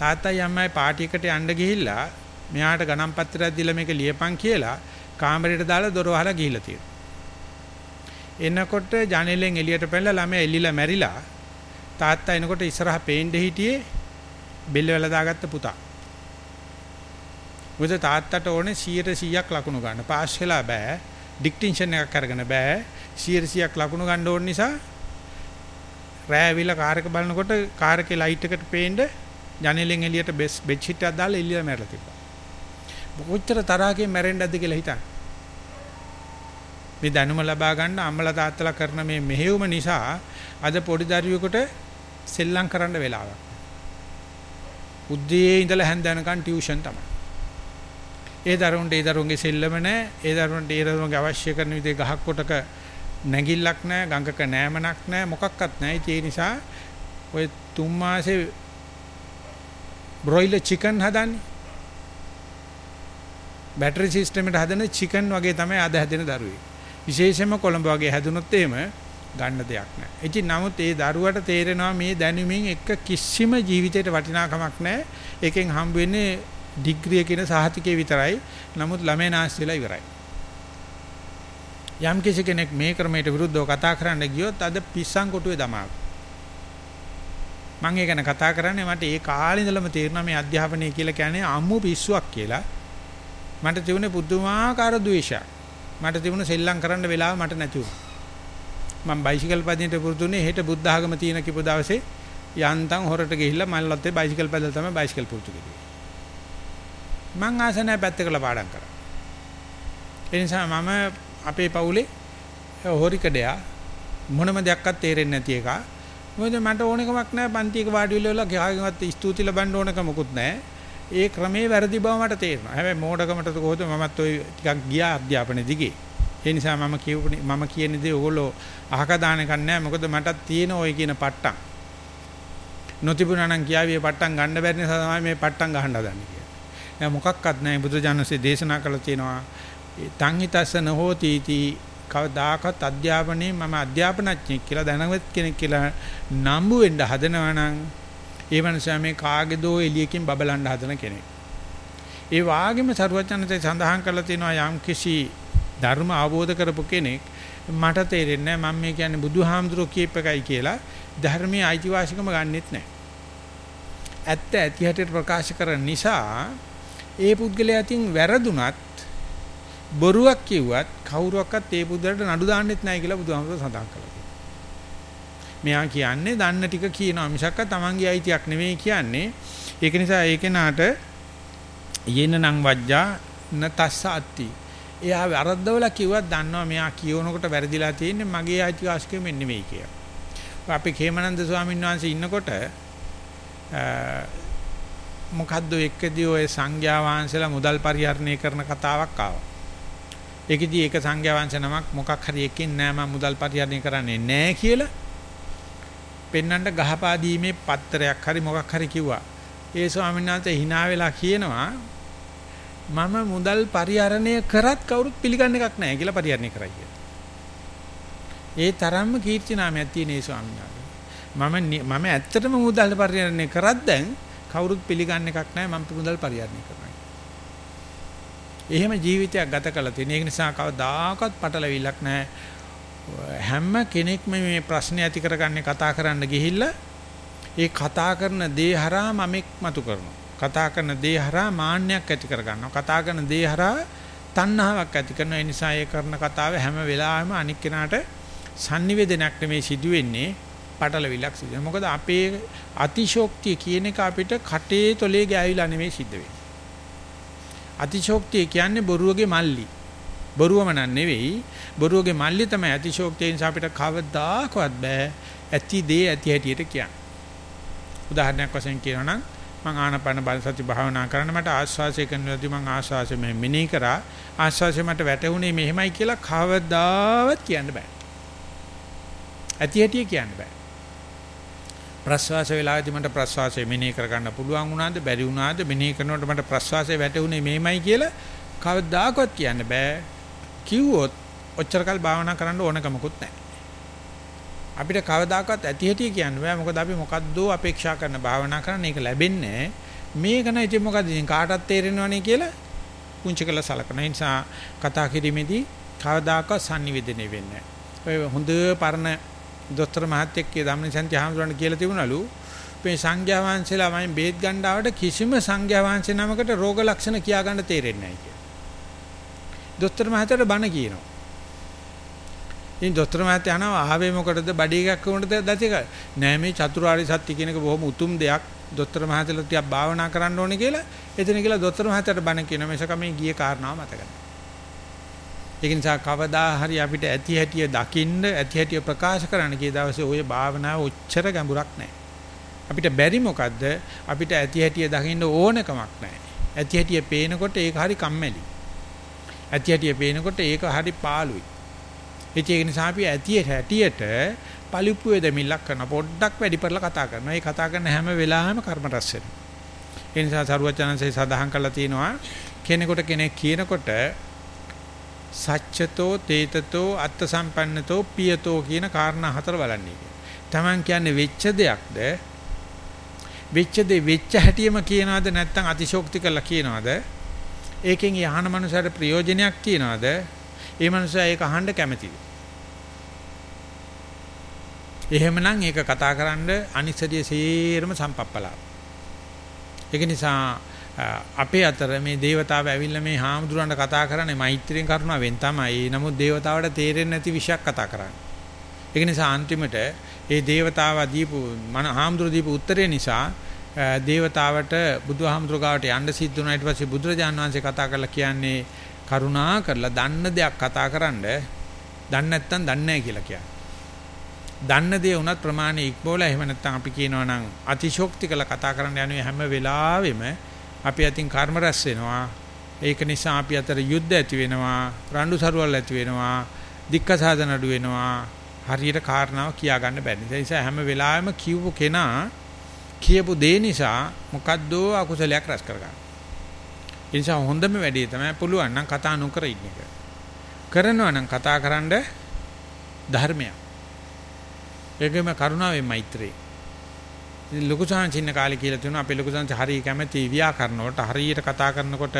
තාත්තා යම්මයි පාටි එකට යන්න ගිහිල්ලා මෙයාට ගණන් පත්‍රයක් දීලා මේක ලියපන් කියලා කාමරයට දාලා දොර වහලා ගිහිල්ලා තියෙනවා. එනකොට ජනෙලෙන් එළියට පැනලා ළමයා එල්ලිලා මැරිලා තාත්තා එනකොට ඉස්සරහ පේන්න හිටියේ බෙල්ල වල දාගත්ත පුතා. මොකද තාත්තට ඕනේ 100%ක් ලකුණු ගන්න. පාස් වෙලා බෑ. ඩික්ටින්ෂන් එකක් අරගෙන බෑ. 100%ක් ලකුණු ගන්න ඕන නිසා රෑවිලා කාර් එක බලනකොට කාර් එකේ ලයිට් එකට පේන්න ජනෙලෙන් එළියට බෙඩ් ෂීට් එකක් දාලා එළියට මැරලා තිබ්බා. කොච්චර තරහකින් මැරෙන්නද කියලා හිතන්න. මේ දැනුම ලබා ගන්න අම්මලා තාත්තලා කරන මේ මෙහෙයුම නිසා අද පොඩි දරුවෙකුට සෙල්ලම් කරන්න වෙලාවක්. උදේ ඉඳලා හැන්ද යනකන් ටියුෂන් තමයි. ඒ දරුවන්ට ඒ දරුවන්ගේ සෙල්ලම නැහැ. ඒ දරුවන්ට ඒ දරුවන්ගේ අවශ්‍ය කරන විදිහේ ගහක් කොටක නැගිල්ලක් නැහැ, ගඟක නෑමනක් නැහැ, මොකක්වත් නැහැ. ඒ නිසා ඔය තුන් මාසේ බ්‍රොයිලර් චිකන් හදන්නේ. බැටරි සිස්ටම් එකට හදන චිකන් වගේ තමයි අද හැදෙන දරුවේ. විශේෂයෙන්ම කොළඹ වගේ හැදුනොත් එහෙම ගන්න දෙයක් නැහැ. ඉතින් නමුත් ඒ දරුවට තේරෙනවා මේ දැනුමින් එක කිසිම ජීවිතේට වටිනාකමක් නැහැ. ඒකෙන් හම්බ වෙන්නේ ඩිග්‍රිය කියන සහතිකේ විතරයි. නමුත් ළමයා නාස්ති වෙලා ඉවරයි. යම් කිසි කෙනෙක් මේ ක්‍රමයට විරුද්ධව කතා කරන්න ගියොත් අද පිස්සන් කොටුවේ දමාව. මම ඒක ගැන කතා කරන්නේ මට ඒ කාලේ ඉඳලම තේරුණා මේ අධ්‍යාපනය කියලා කියන්නේ අම්මු පිස්සුවක් කියලා. මට තිබුණේ පුදුමාකාර ද්වේෂයක්. මට තිබුණ සෙල්ලම් කරන්න වෙලාව මට නැති වුණා. මම බයිසිකල් පදින්නට පුරුදුනේ හෙට බුද්ධ ආගම තියෙන කිපු දවසේ යන්තම් හොරට ගිහිල්ලා මල්ලොත්තේ බයිසිකල් පැදලා තමයි බයිසිකල් පුරුදු කෙරුවේ. මං ආස නැහැ පැත්තකලා පාඩම් කරා. ඒ නිසා මම අපේ පවුලේ හොරිකඩයා මොනම දෙයක්වත් තේරෙන්නේ නැති එක. මොකද මට ඕනකමක් නැහැ පන්තියක වාඩි වෙලා කාගෙන්වත් ස්තුති ලබන්න ඕනකමකුත් නැහැ. ඒ ක්‍රමේ වැරදි බව මට තේරෙනවා. හැබැයි මෝඩකමට කොහොමද මමත් ওই ටිකක් ගියා අධ්‍යාපනයේ දිගේ. ඒ නිසා මම කියුනේ මම කියන දේ ඕගොල්ලෝ අහක දාන එකක් නැහැ. මොකද මටත් තියෙන ওই කියන පට්ටම්. නොතිබුණා නම් කියාවේ පට්ටම් ගන්න බැරි නිසා තමයි මේ පට්ටම් ගහන්න හදන්නේ කියලා. දැන් මොකක්වත් නැහැ බුදුජානසෙ දේශනා කළා තියෙනවා. තං හිතස්ස නහෝති තී කවදාකවත් අධ්‍යාපනයේ මම අධ්‍යාපනඥයෙක් කියලා දැනවත් කෙනෙක් කියලා නම්බු වෙන්න හදනවා නම් ඒ මනුස්සයා මේ කාගේදෝ එළියකින් බබලන්න හදන කෙනෙක්. ඒ වාගෙම සරුවචනතේ සඳහන් කරලා තියෙනවා යම් කිසි ධර්ම අවබෝධ කරපු කෙනෙක් මට තේරෙන්නේ නැහැ මම මේ කියන්නේ බුදුහාමුදුරුවෝ කියප එකයි කියලා ධර්මයේ අයිතිවාසිකම ගන්නෙත් නැහැ. ඇත්ත ඇති හැටියට ප්‍රකාශ කරන නිසා ඒ පුද්ගලයා අතින් වැරදුනත් බොරුවක් කිව්වත් කවුරුවක්වත් ඒ පුද්ගලට නඩු දාන්නෙත් නැහැ කියලා බුදුහාමුදුරුවෝ සඳහන් කළා. මෙයා කියන්නේ දන්න ටික කියනවා මිසක්ක තමන්ගේ අයිතියක් නෙවෙයි කියන්නේ. ඒක නිසා ඒ කෙනාට යේන නම් වජ්ජා නතස්ස අත්ති. එයා වරද්දවල කිව්වත් දන්නවා මෙයා කියවනකොට වැරදිලා තියෙන්නේ මගේ අයිතිවාසිකම නෙවෙයි කියලා. අපි කේමනන්ද ස්වාමීන් වහන්සේ ඉන්නකොට මොකද්ද එක්කදී ඔය සංඝයා වහන්සේලා මුදල් පරිහරණය කරන කතාවක් ආවා. ඒකෙදී ඒක සංඝයා වහන්සේ නමක් මොකක් හරි එකකින් නෑ මම මුදල් පරිහරණය කරන්නේ නෑ කියලා පෙන්නන්න ගහපා දීමේ පත්‍රයක් හරි මොකක් හරි කිව්වා. ඒ ස්වාමීන් වහන්සේ hina වෙලා කියනවා මම මුදල් පරිහරණය කරත් කවුරුත් පිළිගන්න එකක් නැහැ කියලා පරිහරණය කරයි කියලා. ඒ තරම්ම කීර්ති නාමයක් තියෙන ඒ ස්වාමීන් වහන්සේ. මම මම ඇත්තටම මුදල් පරිහරණය කරත් දැන් කවුරුත් පිළිගන්න එකක් නැහැ මම මුදල් පරිහරණය කරනවා. එහෙම ජීවිතයක් ගත කළ තියෙන. ඒ නිසා කවදාකවත් පටලවිල්ලක් නැහැ. හැම කෙනෙක්ම මේ ප්‍රශ්නේ ඇති කරගන්නේ කතා කරන්න ගිහිල්ලා ඒ කතා කරන දේ හරහා මමෙක් මතු කරනවා. කතා කරන දේ හරහා මාන්නයක් ඇති කරගන්නවා. කතා කරන දේ හරහා තණ්හාවක් ඇති කරන ඒ නිසා ඒ කරන කතාව හැම වෙලාවෙම අනික් කෙනාට sannivedanayak නෙමේ සිදු වෙන්නේ පටලවිලක් සිදු වෙනවා. මොකද අපේ අතිශෝක්තිය කියන එක අපිට කටේ තොලේ ගෑවිලා නෙමේ සිද්ධ වෙන්නේ. අතිශෝක්තිය කියන්නේ බොරුවගේ මල්ලි. බොරුවම නන් නෙවෙයි බොරුවගේ මල්ලි තමයි අතිශෝක්තිය නිසා අපිට කවදාකවත් බෑ ඇති දේ ඇති හැටියට කියන්න. උදාහරණයක් වශයෙන් කියනවා නම් මම ආනපන බල සති භාවනා කරන මට ආස්වාසය කරනවාදී මම ආස්වාසය මෙහෙම මෙනෙහි කරා ආස්වාසය මට වැටහුනේ මෙහෙමයි කියලා කවදාවත් කියන්න බෑ. ඇති හැටිය කියන්න බෑ. ප්‍රස්වාස වේලාවේදී මට ප්‍රස්වාසය මෙනෙහි කරගන්න පුළුවන් වුණාද බැරි වුණාද මෙනෙහි කරනකොට මට ප්‍රස්වාසය වැටුනේ මෙහෙමයි කියලා කවදාකවත් කියන්න බෑ. කිව්වොත් ඔච්චරකල් භාවනා කරන්න ඕනකමකුත් නැහැ. අපිට කවදාකවත් ඇති හැටි කියන්න බෑ මොකද අපි මොකද්දෝ අපේක්ෂා කරන භාවනා කරන එක ලැබෙන්නේ මේක නයි ඉතින් මොකද ඉතින් කාටවත් තේරෙනවනේ කියලා පුංචි කළ සලකන නිසා කතා කිරීමේදී කවදාකවත් sannivedana වෙන්නේ නැහැ. ඔය හොඳ පරණ දොස්තර මහත්තයෙක් කිය ධම්මනිසන්ති හාමුදුරන් කියලා තිබුණලු මේ සංඝයා වහන්සේලා මම බේත් ගන්න ආවට කිසිම සංඝයා වහන්සේ නමකට රෝග ලක්ෂණ කියා ගන්න තේරෙන්නේ නැහැ කියලා. දොස්තර මහත්තයාට බණ කියනවා. ඉතින් දොස්තර මහත්තයා අහනවා ආවේ මොකටද? බඩේ එකක් වුණාද දැතික නෑ මේ චතුරාර්ය සත්‍ය කියන එක බොහොම උතුම් දෙයක්. දොස්තර මහත්තයලා ටිකක් භාවනා කරන්න ඕනේ කියලා. එතන කියලා දොස්තර මහත්තයාට බණ කියනවා. මේසක මේ ගියේ කාරණාව මතක නැහැ. ඒක නිසා කවදා හරි අපිට ඇති හැටිය දකින්න ඇති හැටිය ප්‍රකාශ කරන්න කී දවසේ ওই භාවනාව ඔච්චර ගැඹුරක් නැහැ අපිට බැරි මොකද්ද? අපිට ඇති හැටිය දකින්න ඕනකමක් නැහැ ඇති හැටිය පේනකොට ඒක හරි කම්මැලි. ඇති හැටිය පේනකොට ඒක හරි පාළුයි. ඒක නිසා අපි ඇති හැටියට පලිප්පු වේදමිල්ලක් කරන පොඩ්ඩක් වැඩි කරලා කතා කරනවා. ඒ කතා කරන හැම වෙලාවෙම කර්ම රැස් වෙනවා. ඒ නිසා සරුවචනන්සේ සදාහන් කරලා තියෙනවා කෙනෙකුට කෙනෙක් කියනකොට සච්චතෝ තේතතෝ අත්ත සම්පන්නතෝ පියතෝ කියන කාරණා හතර බලන්නේ. Taman කියන්නේ වෙච්ච දෙයක්ද වෙච්ච දේ වෙච්ච හැටියෙම කියනවද නැත්නම් අතිශෝක්ති කරලා කියනවද ඒකෙන් යහන මනුස්සයට ප්‍රයෝජනයක් තියනවද ඒ මනුස්සයා ඒක අහන්න කැමතිද? එහෙමනම් ඒක කතා කරන්න අනිසරිය සේරම සම්පප්පලා. ඒක නිසා අපේ අතර මේ దేవතාව ඇවිල්ලා මේ හාමුදුරන්ට කතා කරන්නේ මෛත්‍රියෙන් කරුණාවෙන් තමයි. නමුත් దేవතාවට තේරෙන්නේ නැති විශයක් කතා කරන්නේ. ඒක නිසා අන්තිමට ඒ దేవතාවා දීපු මන හාමුදුර දීපු උත්තරය නිසා దేవතාවට බුදුහාමුදුර ගාවට යන්න සිද්ධ වුණා. ඊට පස්සේ බුදුරජාන් වහන්සේ කතා කරලා කියන්නේ කරුණා කරලා දන්න දෙයක් කතා කරන්න දන්නේ නැත්නම් දන්නේ නැහැ කියලා කියනවා. දන්න දේ වුණත් ප්‍රමාණය ඉක්මවලා එහෙම නැත්නම් අපි කියනවා නම් අතිශෝක්ති කළ කතා කරන්න යන හැම වෙලාවෙම අපි අතින් කර්ම රැස් වෙනවා. ඒක නිසා අපි අතර යුද්ධ ඇති වෙනවා, රණ්ඩු සරුවල් ඇති වෙනවා, දික්කසාදන අඩු වෙනවා. හරියට කාරණාව කියා ගන්න බැරි. ඒ නිසා හැම වෙලාවෙම කියවපු කෙනා කියපු දේ නිසා මොකද්දෝ අකුසලයක් රැස් කරගන්න. ඒ නිසා හොඳම වැඩේ තමයි පුළුවන් නම් කතා නොකර ඉන්න එක. කරනවා නම් කතා කරන්න ධර්මයක්. ඒකම කරුණාවෙන් මෛත්‍රී. ඉතින් ලොකු සංචින්න කාලේ කියලා තියෙනවා අපේ ලොකු සංච හරිය කැමැති ව්‍යාකරණ වලට හරියට කතා කරනකොට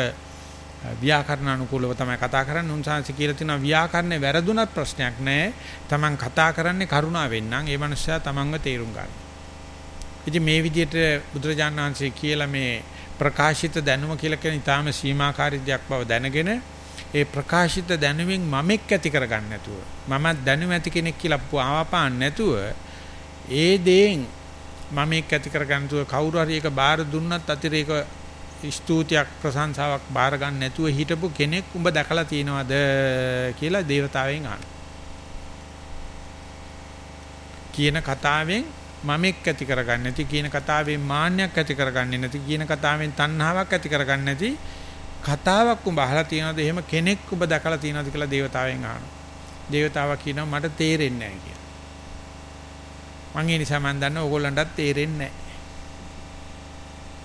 ව්‍යාකරණ අනුකූලව තමයි කතා කරන්නේ. උන්සාංශ කියලා තියෙනවා ව්‍යාකරණේ වැරදුනත් ප්‍රශ්නයක් නැහැ. Taman කතා කරන්නේ කරුණාවෙන් නම් ඒ මනුස්සයා Tamanව තේරුම් ගන්න. ඉතින් මේ විදිහට බුදුරජාණන් වහන්සේ කියලා මේ ප්‍රකාශිත දැනුම කියලා කියන ඊටාම සීමාකාරී දෙයක් බව දැනගෙන ඒ ප්‍රකාශිත දැනුමින් මමෙක් ඇති කරගන්න නැතුව මම දැනුම ඇති කෙනෙක් කියලා ආවපාන්න නැතුව ඒ දේෙන් මමෙක් ඇති කරගන්න නැතුව කවුරු හරි එක බාර දුන්නත් අතිරේක ස්තුතියක් ප්‍රශංසාවක් බාර ගන්න නැතුව හිටපු කෙනෙක් උඹ දැකලා තියෙනවද කියලා දේවතාවෙන් අහන. කියන කතාවෙන් මමෙක් ඇති කරගන්න නැති කියන කතාවෙන් මාන්නයක් ඇති කරගන්නේ නැති කියන කතාවෙන් තණ්හාවක් ඇති කරගන්නේ නැති කතාවක් උඹ අහලා තියෙනවද එහෙම කෙනෙක් උඹ දැකලා තියෙනවද කියලා දේවතාවෙන් අහනවා. දේවතාවා කියනවා මට තේරෙන්නේ නැහැ කියලා. මං ඒ නිසා මම දන්නවා ඕගොල්ලන්ටත් තේරෙන්නේ නැහැ.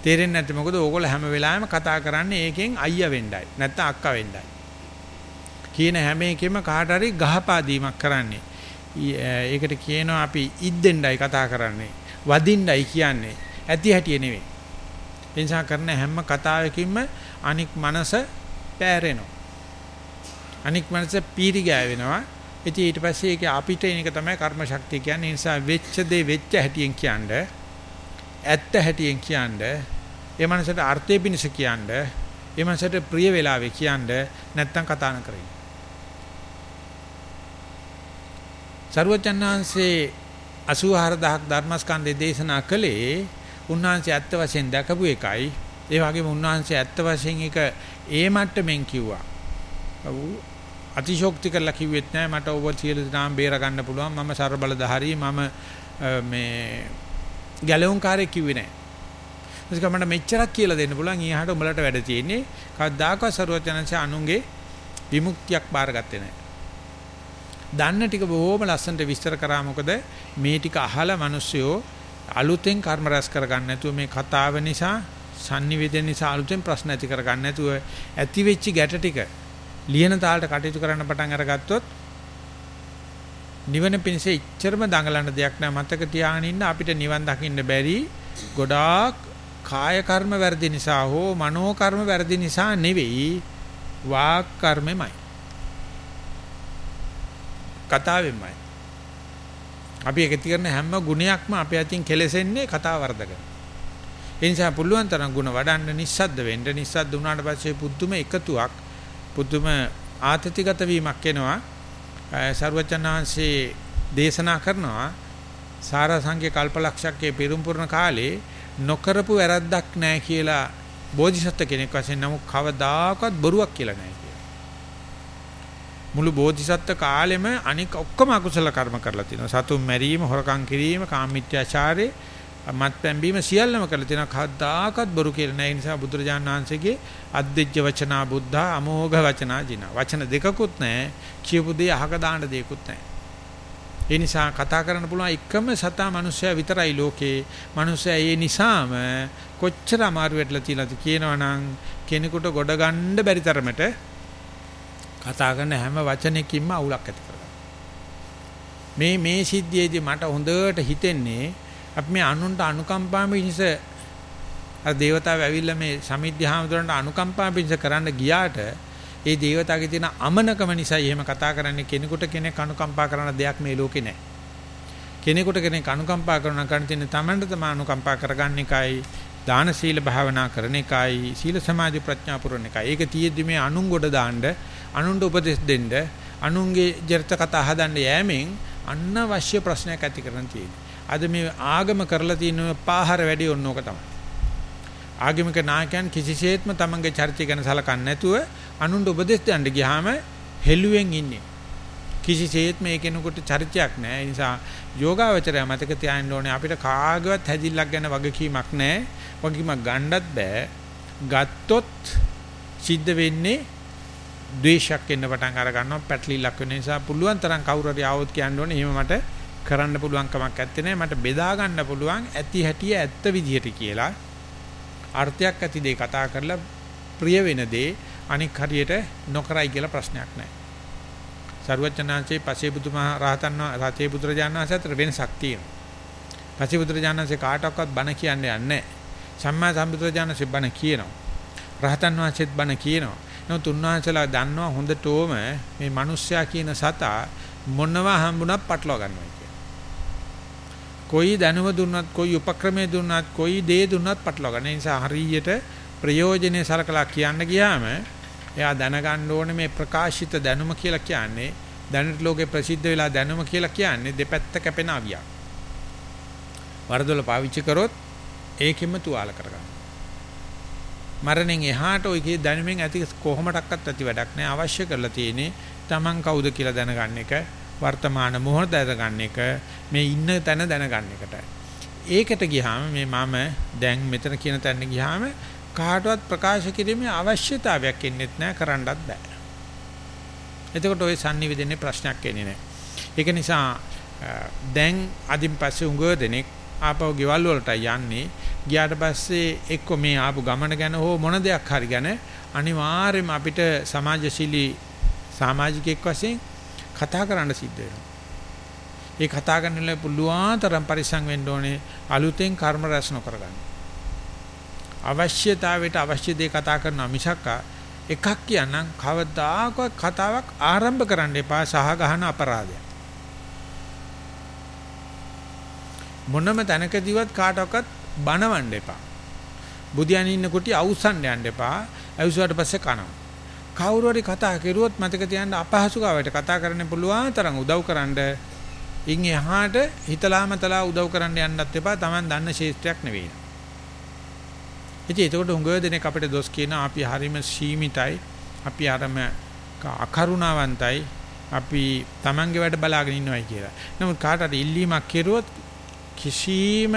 තේරෙන්නේ නැත්te මොකද ඕගොල්ලෝ හැම වෙලාවෙම කතා කරන්නේ ඒකෙන් අයියා වෙන්නයි නැත්නම් අක්කා වෙන්නයි. කියන හැම එකෙම කාට හරි ගහපා දීමක් කරන්නේ. ඒකට කියනවා අපි ඉද්දෙන්ඩයි කතා කරන්නේ. වදින්නයි කියන්නේ. ඇති හැටිය නෙවෙයි. එනිසා කරන හැම කතාවකින්ම අනික් මනස පෑරෙනවා. අනික් මනස පීරි ගෑවෙනවා. ඉතින් ඊට පස්සේ ඒක අපිට එන එක තමයි කර්ම ශක්තිය කියන්නේ. ඒ නිසා වෙච්ච දේ වෙච්ච හැටියෙන් කියන්නේ ඇත්ත හැටියෙන් කියන්නේ ඒ මනසට අර්ථය පිණිස කියන්නේ ඒ මනසට ප්‍රිය වේලාවේ කියන්නේ නැත්තම් කතා නොකරයි. සරුවචන්හන්සේ 84000ක් ධර්මස්කන්ධය දේශනා කළේ උන්වහන්සේ ඇත්ත වශයෙන් දැකපු එකයි ඒ වගේම උන්වහන්සේ ඇත්ත වශයෙන් එක ඒ මට්ටමින් කිව්වා. අතිශෝක්ති කරලා කිව්වෙත් නෑ මට ඔබ සියලු දෙනාම බේර ගන්න පුළුවන් මම ਸਰබලධාරී මම මේ ගැලවුම්කාරයෙක් කිව්වේ නෑ. ඒක මට මෙච්චරක් කියලා දෙන්න පුළුවන් ඊහාට උඹලට වැඩ තියෙන්නේ. කවදාකවත් ਸਰවඥාන්සේ අනුන්ගේ විමුක්තියක් බාරගත්තේ නෑ. දන්න ටික බොහොම ලස්සනට විස්තර කරා මොකද මේ ටික අහලා මිනිස්සුયો අලුතෙන් කර්ම රැස් කරගන්න නැතුව මේ කතාව නිසා sannivedana නිසා අලුතෙන් ප්‍රශ්න ඇති කරගන්න නැතුව ඇති වෙච්ච ගැට ටික ලියන තාලට කටයුතු කරන්න පටන් අරගත්තොත් නිවන පිණිස ඉච්චරම දඟලන දෙයක් නෑ. මතක තියාගෙන ඉන්න අපිට නිවන් දකින්න බැරි ගොඩාක් කාය කර්ම වැරදි නිසා හෝ මනෝ කර්ම වැරදි නිසා නෙවෙයි වාක් කර්මෙමයි. කතාවෙමයි. අපි එක කරන හැම ගුණයක්ම අපේ අතින් කෙලෙසෙන්නේ කතාව වර්ධකන ඒ නිසා පුළුවන් තරම් ಗುಣ වඩන්න නිස්සද්ද වෙන්න. නිස්සද්ද වුණාට පස්සේ පුදුම එකතුවක්. පුදුම ආතතිගත වීමක් එනවා සර්වචනාංශේ දේශනා කරනවා සාරාංශික කල්පලක්ෂකයේ පිරුම් පුරන කාලේ නොකරපු වැරද්දක් නැහැ කියලා බෝධිසත්ව කෙනෙක් වශයෙන් නමුත් කවදාකවත් බොරුවක් කියලා නැහැ කියලා. මුළු බෝධිසත්ව කාලෙම අනික ඔක්කොම අකුසල කර්ම කරලා තිනවා. සතුන් මැරීම, හොරකම් කිරීම, කාමීත්‍යාචාරය, මත්පැන් බීම සියල්ලම කරලා තියෙනවා කවදාකවත් බොරු කියලා නැහැ. ඒ නිසා බුදුරජාණන් වහන්සේගේ අද්දෙජ්ජ වචනා බුද්ධා අමෝඝ වචනා ජිනා. වචන දෙකකුත් නැහැ. කියපු දේ අහක දාන්න දෙයක්කුත් නැහැ. ඒ නිසා කතා කරන්න පුළුවන් එකම සතා මිනිස්සයා විතරයි ලෝකේ. මිනිස්සයා ඒ නිසාම කොච්චර අමාරු වෙట్లా තියලාද කියනවනම් කෙනෙකුට ගොඩ ගන්න බැරි තරමට කතා කරන හැම වචනයකින්ම අවුලක් ඇති කරගන්නවා. මේ මේ සිද්ධියේදී මට හොඳට හිතෙන්නේ අපි මේ අනුන්ට අනුකම්පා පිණිස අර దేవතාව ඇවිල්ලා මේ සමිද්ධාමතුරන්ට අනුකම්පා පිණිස කරන්න ගියාට ඒ දේවතාවගේ තියෙන අමනකම නිසා එහෙම කතා කරන්නේ කෙනෙකුට කෙනෙක් අනුකම්පා කරන දෙයක් මේ ලෝකේ නැහැ. කෙනෙකුට කෙනෙක් අනුකම්පා කරන කන් තියෙන තමන්ට තම අනුකම්පා කරගන්න එකයි දාන සීල භාවනා කරන එකයි සීල සමාධි ප්‍රඥා පුරන එකයි. ඒක තියෙද්දි මේ අනුන් ගොඩ දාන්න අනුන්ට උපදෙස් දෙන්න අනුන්ගේ ජර්ත කතා හදන්න යෑමෙන් අනවශ්‍ය ප්‍රශ්නයක් ඇති කරන තියෙන්නේ. අද මේ ආගම කරලා තියෙන පාහර වැඩි ඔන්නෝක තමයි. ආගමික නායකයන් කිසිසේත්ම තමන්ගේ චරිතය ගැන සලකන්නේ නැතුව අනුන්ට උපදෙස් දෙන්න ගියාම හෙළුවෙන් ඉන්නේ. කිසිසේත්ම මේ කෙනෙකුට චරිතයක් නැහැ. ඒ නිසා යෝගාවචරය මතක තියාගන්න ඕනේ අපිට කාගවත් හැදිල්ලක් ගැන වගකීමක් නැහැ. වගකීමක් ගන්නත් බෑ. ගත්තොත් සිද්ධ වෙන්නේ ද්වේෂයක් එන්න පටන් අර ගන්නවා පැටලිලක් වෙන නිසා පුළුවන් තරම් කවුරු හරි ආවොත් කියන්න ඕනේ එහෙම මට කරන්න පුළුවන් කමක් නැත්තේ නෑ මට බෙදා ගන්න පුළුවන් ඇති හැටිය ඇත්ත විදිහට කියලා අර්ථයක් ඇති දේ කතා කරලා ප්‍රිය වෙන දේ අනික් හරියට නොකරයි කියලා ප්‍රශ්නයක් නෑ සරුවචනාංශේ පසේ බුදුමහා රහතන් රතේ බුදුරජාණන් වහන්සේ අතර වෙනසක් තියෙනවා. පසේ බුදුරජාණන් වහන්සේ කාටවත් බණ කියන්නේ නැහැ. සම්මා සම්බුදුරජාණන් වහන්සේ බණ කියනවා. රහතන් වහන්සේත් බණ කියනවා. නමුත් උන්වහන්සේලා දන්නවා හොඳටම මේ මිනිස්සයා කියන සතා මොනවා හම්බුණත් පටලවා ගන්නවා කියන. කොයි දැනුම දුන්නත් කොයි උපක්‍රමයේ දුන්නත් කොයි දේ දුන්නත් පටලවා ගන්න. ඒ නිසා හරියට ප්‍රයෝජනේ සලකලා කියන්න ගියාම එයා දැනගන්න ඕනේ මේ ප්‍රකාශිත දැනුම කියලා කියන්නේ දැනට ලෝකේ ප්‍රසිද්ධ වෙලා දැනුම කියලා කියන්නේ දෙපැත්ත කැපෙන අවියක්. වරදොල පාවිච්චි කරොත් ඒකෙම තුවාල කරගන්න. මරණයෙන් එහාට ඔයකේ දැනුමින් ඇති කොහොමඩක්වත් ඇති වැඩක් නෑ අවශ්‍ය කරලා තියෙන්නේ Taman කවුද කියලා දැනගන්න එක වර්තමාන මොහොත දැනගන්න එක මේ ඉන්න තැන දැනගන්න එකටයි. ඒකට ගියාම මේ මම දැන් මෙතන කියන තැන ගියාම කාටවත් ප්‍රකාශ කිරීමේ අවශ්‍යතාවයක් ඉන්නෙත් නැහැ කරන්නත් බෑ. එතකොට ওই sannivedanaye ප්‍රශ්නයක් එන්නේ නැහැ. ඒක නිසා දැන් අදින් පස්සේ උඟ දෙනෙක් ආපහු ගෙවල් වලට යන්නේ ගියාට පස්සේ එක්ක මේ ආපු ගමන ගැන හෝ මොන දෙයක් හරි ගැන අනිවාර්යයෙන්ම අපිට සමාජශීලී සමාජිකෙක් වශයෙන් කතා කරන්න සිද්ධ වෙනවා. ඒ කතා කරන්න පුළුවන් තරම් පරිස්සම් වෙන්න ඕනේ අලුතෙන් කර්ම රැස් නොකර ගන්න. අවශ්‍යතාවයට අවශ්‍ය දේ කතා කරන මිසක් එකක් කියනනම් කවදාකවත් කතාවක් ආරම්භ කරන්න එපා සහ ගහන අපරාධයක්. මොනම තැනකදීවත් කාටවත් බනවන්න එපා. බුදියන් ඉන්න කුටි අවුස්සන්න යන්න එපා. අවුස්සුවාට පස්සේ කනවා. කවුරු හරි කතා කරුවොත් මතක තියාගන්න අපහසුතාවයට කතා කරන්න පුළුවන් තරම් උදව් කරන්න ඉන් එහාට හිතලාමතලා උදව් කරන්න යන්නත් එපා. Taman දන්න ශේෂ්ත්‍රයක් නෙවෙයි. ඉතින් ඒකට උඟ දෙනෙක් අපිට දොස් කියන අපි හරීම සීමිතයි. අපි අරම අකරුණාවන්තයි. අපි Tamange වැඩ බලාගෙන ඉන්නවයි කියලා. නමුත් කාට හරි ඉල්ලීමක් කෙරුවොත් කිසිම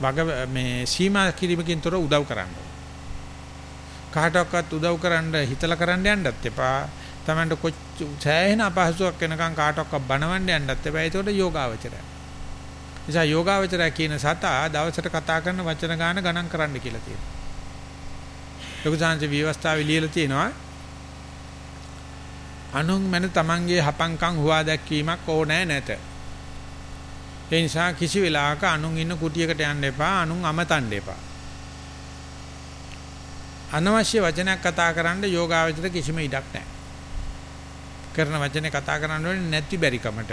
වග මේ සීමා කිරීමකින් තොර උදව් කරන්න. කාටවත් උදව් කරන්න හිතලා කරන්න යන්නත් එපා. Tamanට කොච්ච සෑහෙන අපහසුයක් වෙනකන් කාටවත් බනවන්න යන්නත් එපා. ඒකට යෝගාවචරය. නිසා යෝගාවචරය කියන සතා දවසට කතා කරන වචන ගාන ගණන් කරන්න කියලා තියෙනවා. ලොකු සංජ විවස්ථාවේ ලියලා තියෙනවා. අනුන් මන තමන්ගේ හපංකම් හුවා දැක්වීමක් ඕනෑ නැත. ඒ නිසා කිසි වෙලාවක අනුන් ඉන්න කුටියකට යන්න එපා, අනුන් අමතන්න එපා. අනවශ්‍ය වචනයක් කතා කරන්න යෝගාවචර කිසිම ඉඩක් නැහැ. කරන වචනේ කතා කරන්න ඕනේ නැති බැරිකමට.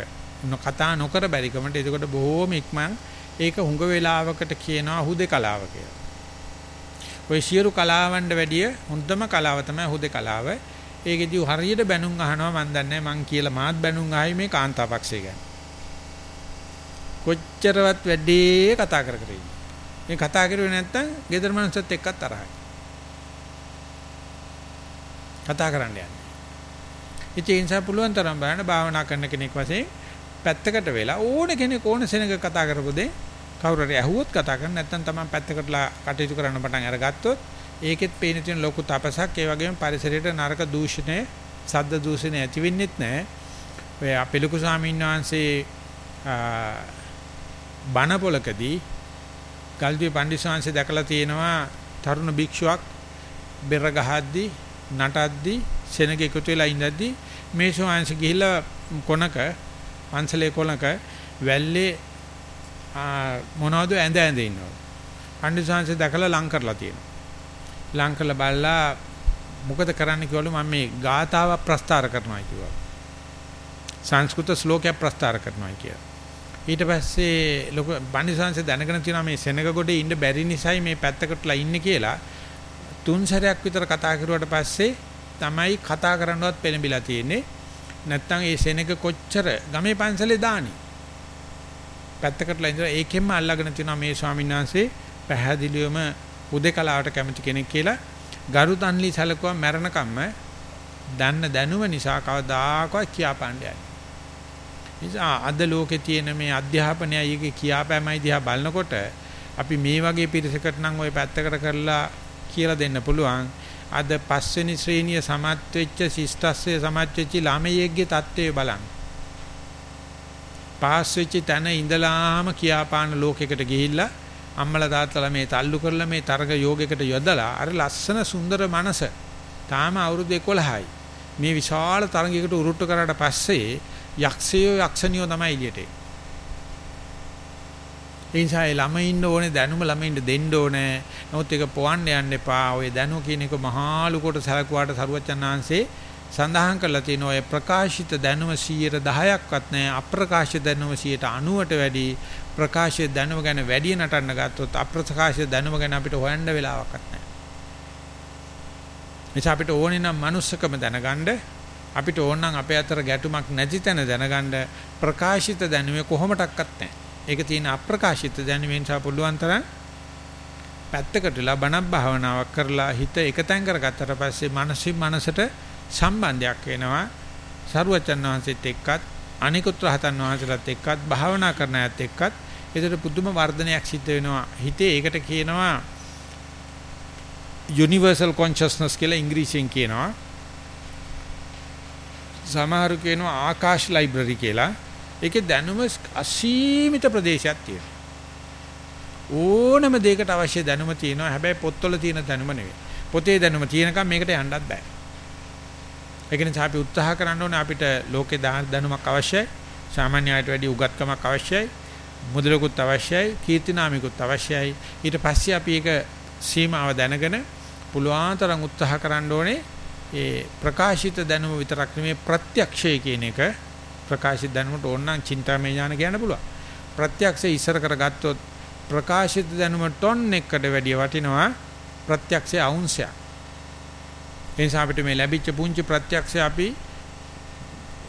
කතා නොකර බැරිකමට එතකොට බොහෝම ඉක්මන් ඒක හුඟ වේලාවකට කියනවා හුදේකලාව කියලා. ඔය සියලු කලාවන්ට වැඩිය හොඳම කලාව තමයි හුදේකලාව. ඒකෙදි හරියට බැනුම් අහනවා මන් දන්නේ මං කියලා මාත් බැනුම් ආයි මේ කාන්තාපක්ෂය ගැන. කොච්චරවත් වැඩි කතා කර කර මේ කතා කරුවේ නැත්තම් ගෙදර මනුස්සත් එක්කත් තරහයි. කතා කරන්න යන්නේ. ඉතින් ඒ නිසා පුළුවන් තරම් බලන්න භාවනා කරන කෙනෙක් වශයෙන් පැත්තකට වෙලා ඕන කෙනෙක් ඕන සෙනඟ කතා කරපු දෙ කවුරු හරි ඇහුවොත් කතා කරන්න නැත්නම් තමයි පැත්තකටලා කටයුතු කරන්න පටන් අරගත්තොත් ඒකෙත් පේන තියෙන ලොකු තපසක්. ඒ වගේම පරිසරයට නරක දූෂණය සද්ද දූෂණය ඇති වෙන්නෙත් නැහැ ඔය අපේ ලොකු ස්වාමීන් වහන්සේ බණ පොලකදී ගල්දුවේ පණ්ඩිතසංශය දැකලා තියෙනවා තරුණ භික්ෂුවක් බෙර ගහද්දි නටද්දි සෙනග එකතු වෙලා ඉඳද්දි මේ ස්වාමීන් ගිහිල්ලා කොනක පන්සලේ කොලක වැල්ලේ මොනවද ඇඳ ඇඳ ඉන්නවා. පණ්ඩිත සංසය දැකලා ලං කරලා තියෙනවා. ලං කරලා බලලා මොකද කරන්න කිව්වලු මම මේ ගාතාව ප්‍රස්තාර කරනවා කිව්වා. සංස්කෘත ශ්ලෝකයක් ප්‍රස්තාර කරනවා කියලා. ඊට පස්සේ ලොකු බණිසංශ දැනගෙන තියෙනවා මේ සෙනග ගොඩේ ඉන්න බැරි නිසායි මේ පැත්තකටලා ඉන්නේ කියලා. තුන් සැරයක් විතර කතා කරුවාට පස්සේ තමයි කතා කරන්නවත් පෙළඹිලා තියෙන්නේ. නැත්තම් ඒ සෙනග කොච්චර ගමේ පන්සලේ දානි. පැත්තකටලා ඉඳලා ඒකෙන්ම අල්ලගෙන තියෙනවා මේ ස්වාමීන් වහන්සේ පැහැදිලිවම උදේකලාවට කැමති කෙනෙක් කියලා ගරුතන්ලි සැලකුවා මැරණකම්ම දන්න දැනුම නිසා කවදාකවත් කියාපාන්න නිසා අද ලෝකේ තියෙන මේ අධ්‍යාපනයයි කියාපෑමයි දිහා බලනකොට අපි මේ වගේ පිරිසකට නම් ওই පැත්තකට කරලා කියලා දෙන්න පුළුවන් අද පස්වෙනි ශ්‍රේණිය සමත් වෙච්ච ශිෂ්ටස්සේ සමත් වෙච්ච ළමයෙක්ගේ தත්ත්වය බලන්න. පාස් වෙච්ච තැන ඉඳලාම කියාපාන ලෝකයකට ගිහිල්ලා අම්මලා තාත්තලා මේ තල්ලු කරලා මේ තරග යෝගයකට යොදලා අර ලස්සන සුන්දර මනස තාම අවුරුදු 11යි. මේ විශාල තරගයකට උරුට්ට කරාට පස්සේ යක්ෂයෝ යක්ෂණියෝ තමයි එළියට එන්නේ. ඒ නිසා ඒ ළමයින්ට ඕනේ දැනුම ළමයින්ට දෙන්න ඕනේ. නමුත් ඒක පොවන්න යන්න එපා. ඔය දැනුම කියන එක මහා ලුකොට සලකුවාට සරුවචනාංශේ සඳහන් කරලා තියෙන ඔය ප්‍රකාශිත දැනුම 10%ක්වත් නැහැ. අප්‍රකාශිත දැනුම 90ට වැඩි. ප්‍රකාශිත දැනුම ගැන වැඩි නටන්න ගත්තොත් අප්‍රකාශිත දැනුම ගැන අපිට හොයන්න වෙලාවක්වත් නැහැ. නිසා අපිට ඕනේ නම් manussකම දැනගන්න අපිට ඕන නම් අපේ අතර ගැටුමක් නැති තැන දැනගන්න ප්‍රකාශිත දැනුමේ කොහොමඩක්වත් නැහැ. ඒක තියෙන අප්‍රකාශිත දැනුමෙන් සා පුළුවන් තරම් පැත්තකටලා බණක් භාවනාවක් කරලා හිත එකතෙන් කරගත්තට පස්සේ මානසික මනසට සම්බන්ධයක් වෙනවා. සරුවචන් වහන්සේත් එක්කත් අනිකුත් රහතන් වහන්සේලාත් එක්කත් භාවනා කරන අයත් එක්කත් ඒතර පුදුම වර්ධනයක් සිද්ධ වෙනවා. හිතේ ඒකට කියනවා යුනිවර්සල් කොන්ෂස්නස් කියලා ඉංග්‍රීසියෙන් කියනවා. සමහරු කියනවා ආකාශ ලයිබ්‍රරි කියලා. ඒකේ දැනුම අසීමිත ප්‍රදේශයක් තියෙනවා. ඕනම දෙයකට අවශ්‍ය දැනුම තියෙනවා. හැබැයි පොත්වල තියෙන දැනුම නෙවෙයි. පොතේ දැනුම තියෙනකම් මේකට යන්නත් බෑ. ඒක නිසා අපි උත්සාහ කරන්න ඕනේ අපිට ලෝකේ දැනුමක් අවශ්‍යයි. සාමාන්‍ය අයට වැඩි උගත්කමක් අවශ්‍යයි. මුදලකුත් අවශ්‍යයි. කීර්තිනාමිකුත් අවශ්‍යයි. ඊට පස්සේ අපි ඒක සීමාව දැනගෙන පුළුවන් තරම් උත්සාහ කරන්න ඕනේ ඒ ප්‍රකාශිත දැනුම විතරක් නෙමෙයි ප්‍රත්‍යක්ෂය කියන එක ප්‍රකාශිත දැනුමට ඕනනම් චින්තාමය ඥාන කියන්න පුළුවන්. ප්‍රත්‍යක්ෂය ඉස්සර කරගත්තොත් ප්‍රකාශිත දැනුම ටොන් එකකට වැඩිය වටිනවා ප්‍රත්‍යක්ෂය අවුන්සයක්. ඒ නිසා අපිට මේ ලැබිච්ච පුංචි ප්‍රත්‍යක්ෂය අපි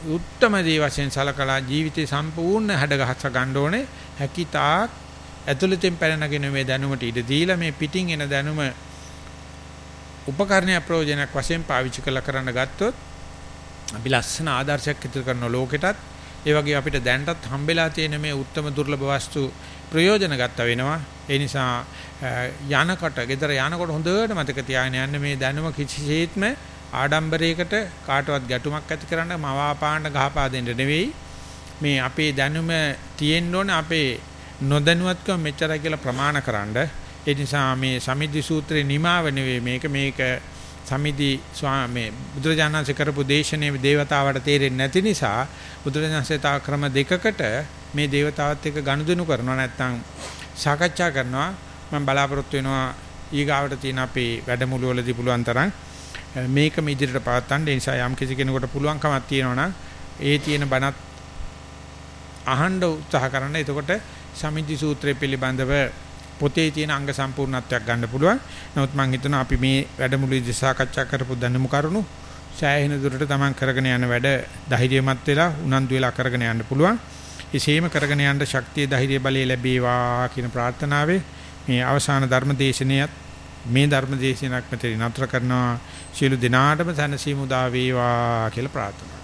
උත්තම දේ වශයෙන් සලකලා ජීවිතේ සම්පූර්ණ හැඩගහස ගන්න ඕනේ. හැකිතාක් ඇතුළතින් පැනනගෙන මේ දැනුමට ඉඩ දීලා මේ පිටින් එන දැනුම උපකරණය ප්‍රයෝජනයක් වශයෙන් පාවිච්චි කළ කරන්න ගත්තොත් අපි ලස්සන ආදර්ශයක් ඉදිරි කරන ලෝකෙටත් ඒ වගේ අපිට දැනටත් හම්බෙලා තියෙන මේ උත්තරම දුර්ලභ වස්තු ප්‍රයෝජන ගත්තා වෙනවා. ඒ නිසා යනකොට, ගෙදර යනකොට හොඳට මතක තියාගෙන යන්න මේ දැනුම කිසිසේත්ම ආඩම්බරයකට කාටවත් ගැටුමක් ඇති කරන්න මවාපාන්න ගහපා දෙන්න නෙවෙයි. මේ අපේ දැනුම තියෙන්න ඕන අපේ නොදැනුවත්කම මෙච්චරයි කියලා ප්‍රමාණකරනද ඒ නිසා මේ සමිද්ධි සූත්‍රේ නිමාව නෙවෙයි මේක මේක සමිදි ස්වාමී බුදුරජාණන්සේ කරපු දේශනේ දේවතාවට තේරෙන්නේ නැති නිසා බුදුරජාණන්සේ තා ක්‍රම දෙකකට මේ දේවතාවත් එක්ක ගනුදෙනු කරනවා නැත්නම් සාකච්ඡා කරනවා. මම බලාපොරොත්තු වෙනවා ඊගාවට තියෙන අපේ වැඩමුළු වලදී පුළුවන් තරම් මේකම ඉදිරියට පවත්වන්න. ඒ නිසා යම් කිසි කෙනෙකුට පුළුවන්කමක් තියෙනවා නම් ඒ තියෙන බණත් අහන්න උත්සාහ කරන්න. එතකොට සමිදි සූත්‍රය පිළිබඳව පොතේ තියෙන අංග සම්පූර්ණත්වයක් ගන්න පුළුවන්. නමුත් මම හිතනවා අපි මේ වැඩමුළුවේදී සාකච්ඡා කරපු දැනුම කරුණු සෑහෙන දුරට තමන් කරගෙන යන වැඩ ධෛර්යමත් වෙලා උනන්දු වෙලා කරගෙන යන්න පුළුවන්. එසේම කරගෙන යන්න ශක්තිය ධෛර්ය බලය ලැබේවා කියන ප්‍රාර්ථනාවේ මේ අවසාන ධර්ම දේශනයත් මේ ධර්ම දේශනයක් මෙතන නතර කරනවා. සියලු දිනාටම සනසීමු දා වේවා කියලා ප්‍රාර්ථනා